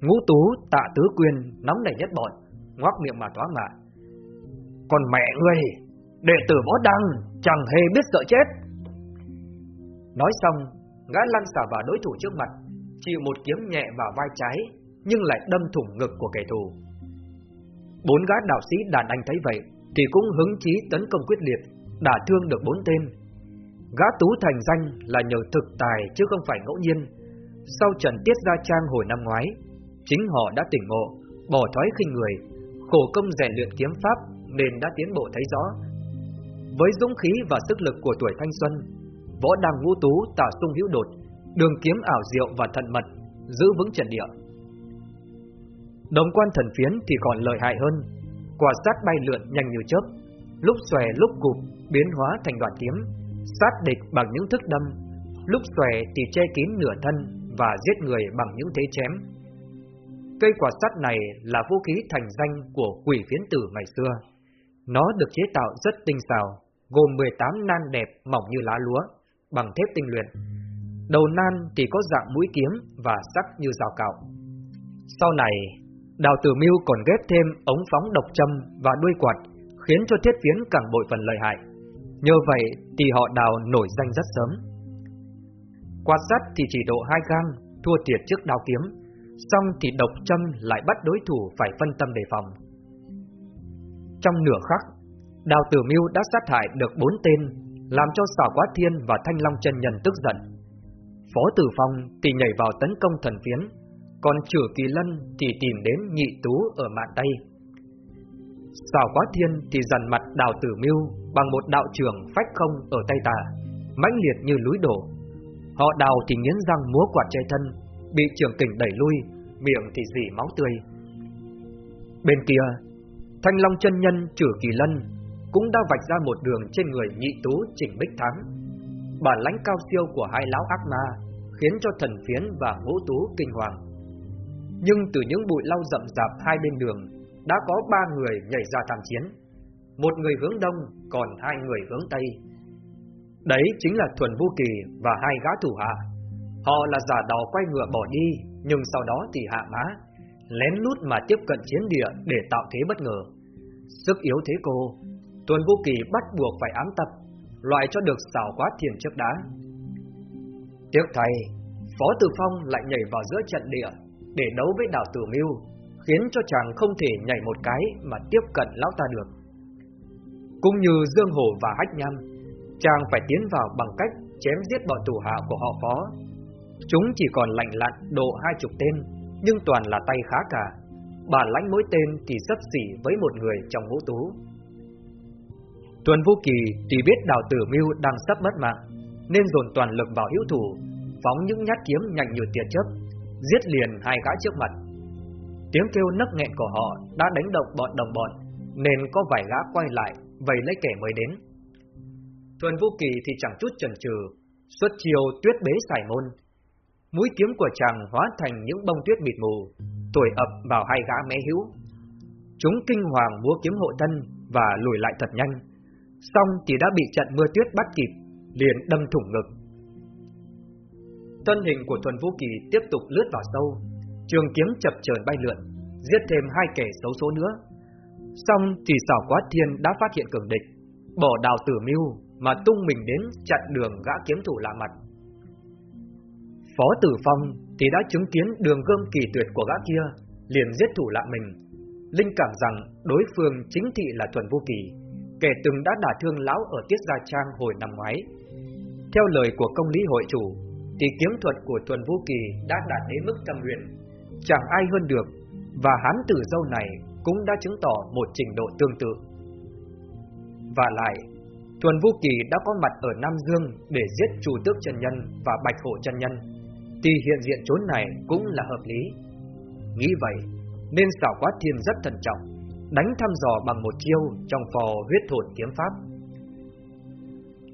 Ngũ Tú tạ tứ quyền nóng nảy nhất bọn, ngoác miệng mà toán mạ. Còn mẹ ngươi, đệ tử võ đăng chẳng hề biết sợ chết. Nói xong, gã lăn xả vào đối thủ trước mặt, chịu một kiếm nhẹ vào vai trái, nhưng lại đâm thủng ngực của kẻ thù. Bốn gã đạo sĩ đàn anh thấy vậy, thì cũng hứng chí tấn công quyết liệt, đả thương được bốn tên. Gã tú thành danh là nhờ thực tài chứ không phải ngẫu nhiên. Sau trận tiết gia trang hồi năm ngoái, chính họ đã tỉnh ngộ, bỏ thói khinh người, khổ công rèn luyện kiếm pháp nên đã tiến bộ thấy rõ. Với dũng khí và sức lực của tuổi thanh xuân, võ đăng ngũ tú tả sung hữu đột, đường kiếm ảo diệu và thận mật, giữ vững trận địa. Đồng quan thần phiến thì còn lợi hại hơn, quả sát bay lượn nhanh như chớp, lúc xòe lúc cụp biến hóa thành đoạn kiếm, sát địch bằng những thức đâm, lúc xòe thì che kín nửa thân và giết người bằng những thế chém. Cây quả sắt này là vũ khí thành danh của quỷ phiến tử ngày xưa. Nó được chế tạo rất tinh xảo, gồm 18 nan đẹp mỏng như lá lúa, bằng thép tinh luyện. Đầu nan thì có dạng mũi kiếm và sắc như rào cạo. Sau này, Đào Tử Miêu còn ghép thêm ống phóng độc châm và đuôi quạt, khiến cho thiết phiến càng bội phần lợi hại. Nhờ vậy thì họ đào nổi danh rất sớm. Quạt sắt thì chỉ độ hai gang, thua thiệt trước đao kiếm, xong thì độc châm lại bắt đối thủ phải phân tâm đề phòng. Trong nửa khắc, Đào Tử Miêu đã sát hại được bốn tên, làm cho Sở Quá Thiên và Thanh Long chân nhân tức giận. Phó Tử Phong thì nhảy vào tấn công thần phiến, còn Chử Kỳ Lân thì tìm đến Nhị Tú ở mạn tay. Sở Quá Thiên thì dằn mặt Đào Tử Miêu bằng một đạo trường phách không ở tay tà, mãnh liệt như núi đổ. Họ Đào thì nghiến răng múa quạt che thân, bị trường kình đẩy lui, miệng thì dỉ máu tươi. Bên kia, Thanh Long chân nhân Chử Kỳ Lân cũng đã vạch ra một đường trên người nhị tú Trình Bích Thắng. Bản lãnh cao siêu của hai lão ác ma khiến cho thần phiến và ngũ tú kinh hoàng. Nhưng từ những bụi lau rậm rạp hai bên đường đã có ba người nhảy ra tham chiến. Một người hướng đông, còn hai người hướng tây. Đấy chính là Thuần Vô Kỳ và hai gã thủ hạ. Họ là giả đò quay ngựa bỏ đi, nhưng sau đó thì hạ má, lén lút mà tiếp cận chiến địa để tạo thế bất ngờ. Sức yếu thế cô, Tuần Vũ Kỳ bắt buộc phải ám tập, loại cho được xảo quá thiền trước đá. Tiếc thầy, Phó Tử Phong lại nhảy vào giữa trận địa để đấu với đào tử mưu, khiến cho chàng không thể nhảy một cái mà tiếp cận lão ta được. Cũng như Dương Hồ và Hách Nham, chàng phải tiến vào bằng cách chém giết bọn thủ hạ của họ Phó. Chúng chỉ còn lạnh lặn độ hai chục tên, nhưng toàn là tay khá cả. Bản lãnh mỗi tên thì sấp xỉ với một người trong ngũ tú. Tuần Vũ Kỳ chỉ biết đào tử mưu đang sắp mất mạng, nên dồn toàn lực vào hữu thủ, phóng những nhát kiếm nhanh như tia chớp, giết liền hai gã trước mặt. Tiếng kêu nấc nghẹn của họ đã đánh động bọn đồng bọn, nên có vài gã quay lại, vầy lấy kẻ mới đến. Tuần Vũ Kỳ thì chẳng chút chần chừ, xuất chiều tuyết bế sải môn. Mũi kiếm của chàng hóa thành những bông tuyết mịt mù, tuổi ập vào hai gã mé hữu. Chúng kinh hoàng múa kiếm hộ thân và lùi lại thật nhanh, xong thì đã bị trận mưa tuyết bắt kịp, liền đâm thủng ngực. Thân hình của Thuần Vũ Kỳ tiếp tục lướt vào sâu, trường kiếm chập chờn bay lượn, giết thêm hai kẻ xấu số nữa. Xong thì xảo quá thiên đã phát hiện cường địch, bỏ đào tử mưu mà tung mình đến chặn đường gã kiếm thủ lạ mặt. Phó Tử Phong thì đã chứng kiến đường gươm kỳ tuyệt của gã kia, liền giết thủ lạ mình. Linh cảm rằng đối phương chính thị là Thuần vũ Kỳ, kẻ từng đã đả thương lão ở Tiết Gia Trang hồi năm ngoái. Theo lời của công lý hội chủ, thì kiếm thuật của Thuần vũ Kỳ đã đạt đến mức tâm huyền, chẳng ai hơn được, và hán tử dâu này cũng đã chứng tỏ một trình độ tương tự. Và lại, Thuần vũ Kỳ đã có mặt ở Nam Dương để giết chủ tước chân nhân và bạch hổ chân nhân, thì hiện diện chốn này cũng là hợp lý. Nghĩ vậy, nên xảo quá thiên rất thận trọng, đánh thăm dò bằng một chiêu trong phò huyết thổn kiếm pháp.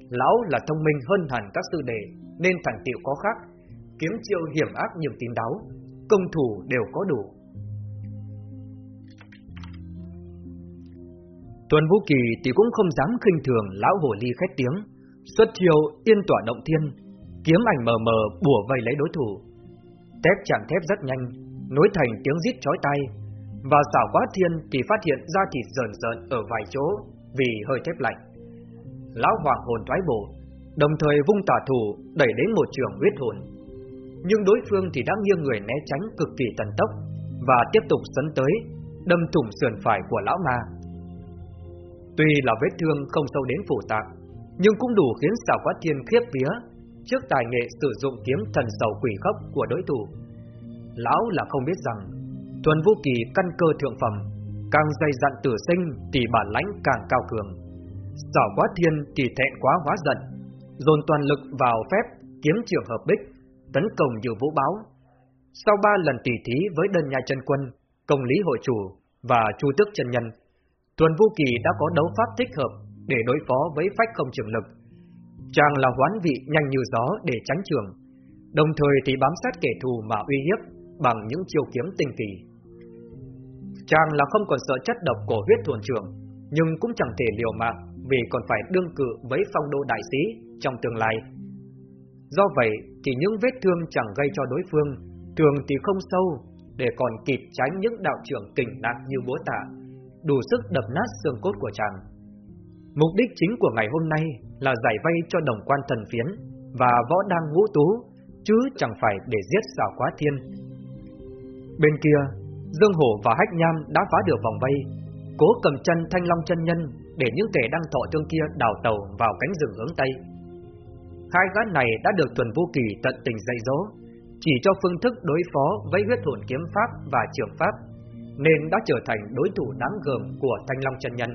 Lão là thông minh hơn hẳn các sư đệ, nên thành tựu có khác, kiếm chiêu hiểm ác nhiều tín đáo, công thủ đều có đủ. Tuần Vũ Kỳ thì cũng không dám khinh thường lão hồ ly khét tiếng, xuất chiêu yên tỏa động thiên, kiếm ảnh mờ mờ bùa vây lấy đối thủ. Tép chạm thép rất nhanh, nối thành tiếng rít chói tai, và xảo quá thiên thì phát hiện da thịt rờn rợn ở vài chỗ vì hơi thép lạnh. Lão hoàng hồn thoái bộ, đồng thời vung tà thủ đẩy đến một trường huyết hồn. Nhưng đối phương thì đã nghiêng người né tránh cực kỳ tần tốc và tiếp tục sấn tới, đâm thủng sườn phải của lão ma. Tuy là vết thương không sâu đến phủ tạng, nhưng cũng đủ khiến xảo quá thiên khiếp vía trước tài nghệ sử dụng kiếm thần sầu quỷ khốc của đối thủ. Lão là không biết rằng, Tuần Vũ Kỳ căn cơ thượng phẩm, càng dày dặn tử sinh thì bản lãnh càng cao cường. Xảo quá thiên thì thẹn quá hóa giận, dồn toàn lực vào phép kiếm trường hợp bích, tấn công như vũ báo. Sau ba lần tỉ thí với đơn nhà chân quân, công lý hội chủ và chu tước chân nhân, Tuần Vũ Kỳ đã có đấu pháp thích hợp để đối phó với phách không trường lực. Chàng là hoán vị nhanh như gió để tránh trường, đồng thời thì bám sát kẻ thù mà uy hiếp bằng những chiêu kiếm tinh kỳ. Chàng là không còn sợ chất độc của huyết thuần trường, nhưng cũng chẳng thể liều mạng vì còn phải đương cự với phong đô đại sĩ trong tương lai. Do vậy thì những vết thương chẳng gây cho đối phương, thường thì không sâu, để còn kịp tránh những đạo trưởng kình nặng như búa tạ, đủ sức đập nát xương cốt của chàng. Mục đích chính của ngày hôm nay là giải vây cho đồng quan thần phiến và võ đăng ngũ tú, chứ chẳng phải để giết xảo quá thiên. Bên kia, Dương Hổ và Hách Nham đã phá được vòng vây, cố cầm chân Thanh Long chân nhân để những kẻ đang thọ thương kia đào tàu vào cánh rừng hướng Tây. Hai gã này đã được Tuần Vô Kỳ tận tình dạy dỗ, chỉ cho phương thức đối phó với huyết hồn kiếm pháp và trường pháp, nên đã trở thành đối thủ đáng gờm của Thanh Long chân nhân.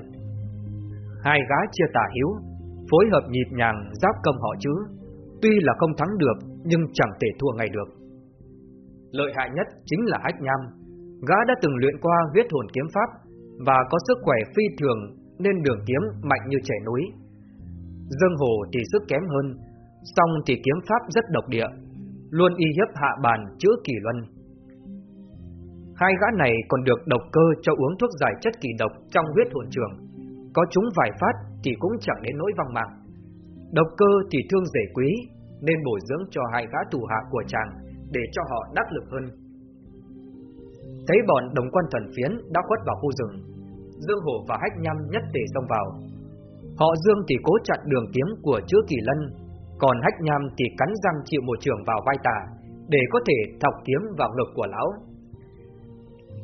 Hai gã chia tả hiếu, phối hợp nhịp nhàng giáp công họ chứ, tuy là không thắng được nhưng chẳng thể thua ngay được. Lợi hại nhất chính là Hách Nham, gã đã từng luyện qua huyết hồn kiếm pháp và có sức khỏe phi thường nên đường kiếm mạnh như trẻ núi. Dương Hồ thì sức kém hơn, song thì kiếm pháp rất độc địa, luôn y hiếp hạ bàn chữa kỳ luân. Hai gã này còn được độc cơ cho uống thuốc giải chất kỳ độc trong huyết hồn trường, có chúng vài phát thì cũng chẳng đến nỗi văng mạng. Độc cơ thì thương rể quý, nên bồi dưỡng cho hai gã thủ hạ của chàng để cho họ đắc lực hơn. Thấy bọn đồng quan thần phiến đã khuất vào khu rừng, Dương Hổ và Hách Nham nhất tề xông vào, Họ Dương thì cố chặn đường kiếm của chứa kỳ lân, còn hách nham thì cắn răng chịu một trường vào vai tà, để có thể thọc kiếm vào ngực của lão.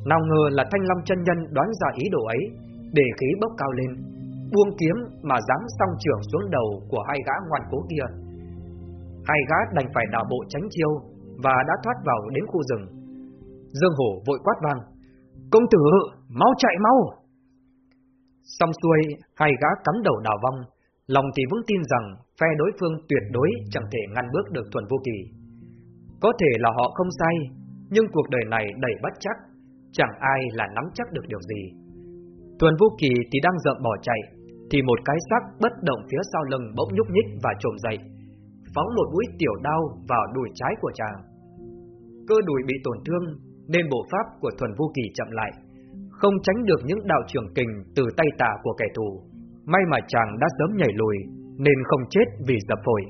Nào ngờ là Thanh Long chân nhân đoán ra ý đồ ấy, để khí bốc cao lên, buông kiếm mà giáng song trường xuống đầu của hai gã ngoan cố kia. Hai gã đành phải đảo bộ tránh chiêu và đã thoát vào đến khu rừng. Dương Hổ vội quát vang: "Công tử, mau chạy mau!" Xong xuôi, hai gã cắm đầu đào vong, lòng thì vững tin rằng phe đối phương tuyệt đối chẳng thể ngăn bước được Thuần Vô Kỳ. Có thể là họ không sai, nhưng cuộc đời này đầy bất chắc, chẳng ai là nắm chắc được điều gì. Thuần Vô Kỳ thì đang dậm bỏ chạy, thì một cái xác bất động phía sau lưng bỗng nhúc nhích và trồm dậy, phóng một mũi tiểu đao vào đùi trái của chàng. Cơ đùi bị tổn thương nên bộ pháp của Thuần Vô Kỳ chậm lại, không tránh được những đạo trường kình từ tay tà của kẻ thù. May mà chàng đã sớm nhảy lùi nên không chết vì dập phổi.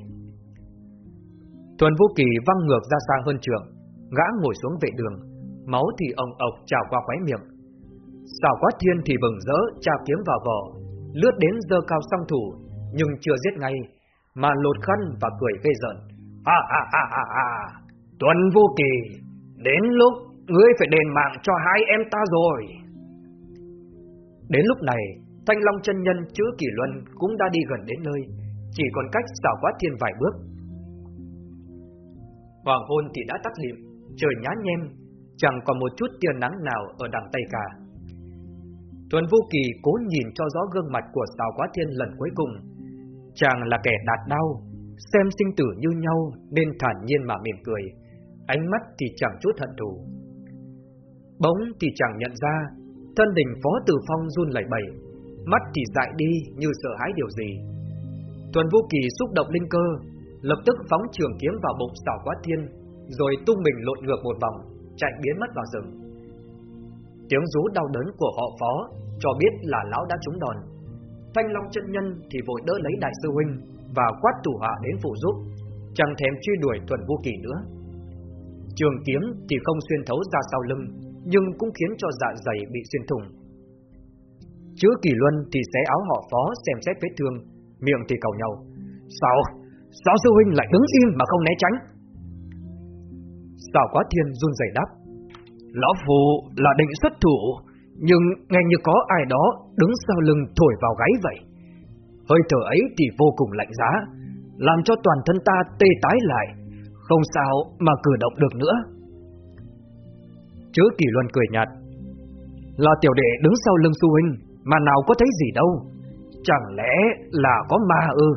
Thuần vô Kỳ văng ngược ra xa hơn trường, gã ngồi xuống vệ đường, máu thì ồng ộc trào qua khóe miệng. xào quát thiên thì bừng rỡ trao kiếm vào vỏ, lướt đến dơ cao song thủ, nhưng chưa giết ngay, mà lột khăn và cười gây giận. À à à à à, Tuần Vô Kỳ, đến lúc ngươi phải đền mạng cho hai em ta rồi. Đến lúc này, Thanh Long chân nhân chữ Kỳ Luân cũng đã đi gần đến nơi, chỉ còn cách xảo quát thiên vài bước. Hoàng hôn thì đã tắt lịm, trời nhá nhem, chẳng còn một chút tia nắng nào ở đằng Tây cả. Tuần Vô Kỳ cố nhìn cho rõ gương mặt của sào quá thiên lần cuối cùng. Chàng là kẻ đạt đau, xem sinh tử như nhau nên thản nhiên mà mỉm cười, ánh mắt thì chẳng chút hận thù. Bỗng thì chẳng nhận ra Thân đình Phó Tử Phong run lẩy bẩy, mắt thì dại đi như sợ hãi điều gì. Tuần Vũ Kỳ xúc động linh cơ, lập tức phóng trường kiếm vào bụng xảo quá thiên, rồi tung mình lộn ngược một vòng, chạy biến mất vào rừng. Tiếng rú đau đớn của họ Phó cho biết là lão đã trúng đòn. Thanh Long chân nhân thì vội đỡ lấy đại sư huynh và quát thủ hạ đến phụ giúp, chẳng thèm truy đuổi Tuần Vũ Kỳ nữa. Trường kiếm thì không xuyên thấu ra sau lưng, nhưng cũng khiến cho dạ dày bị xuyên thủng. Chữa Kỳ Luân thì xé áo họ phó xem xét vết thương, miệng thì cầu nhau. Sao? Sao sư huynh lại đứng im mà không né tránh? Sao quá thiên run rẩy đáp. Lão Phù là định xuất thủ, nhưng nghe như có ai đó đứng sau lưng thổi vào gáy vậy. Hơi thở ấy thì vô cùng lạnh giá, làm cho toàn thân ta tê tái lại, không sao mà cử động được nữa. Chữ Kỳ Luân cười nhạt. Là tiểu đệ đứng sau lưng Su huynh, mà nào có thấy gì đâu. Chẳng lẽ là có ma ư?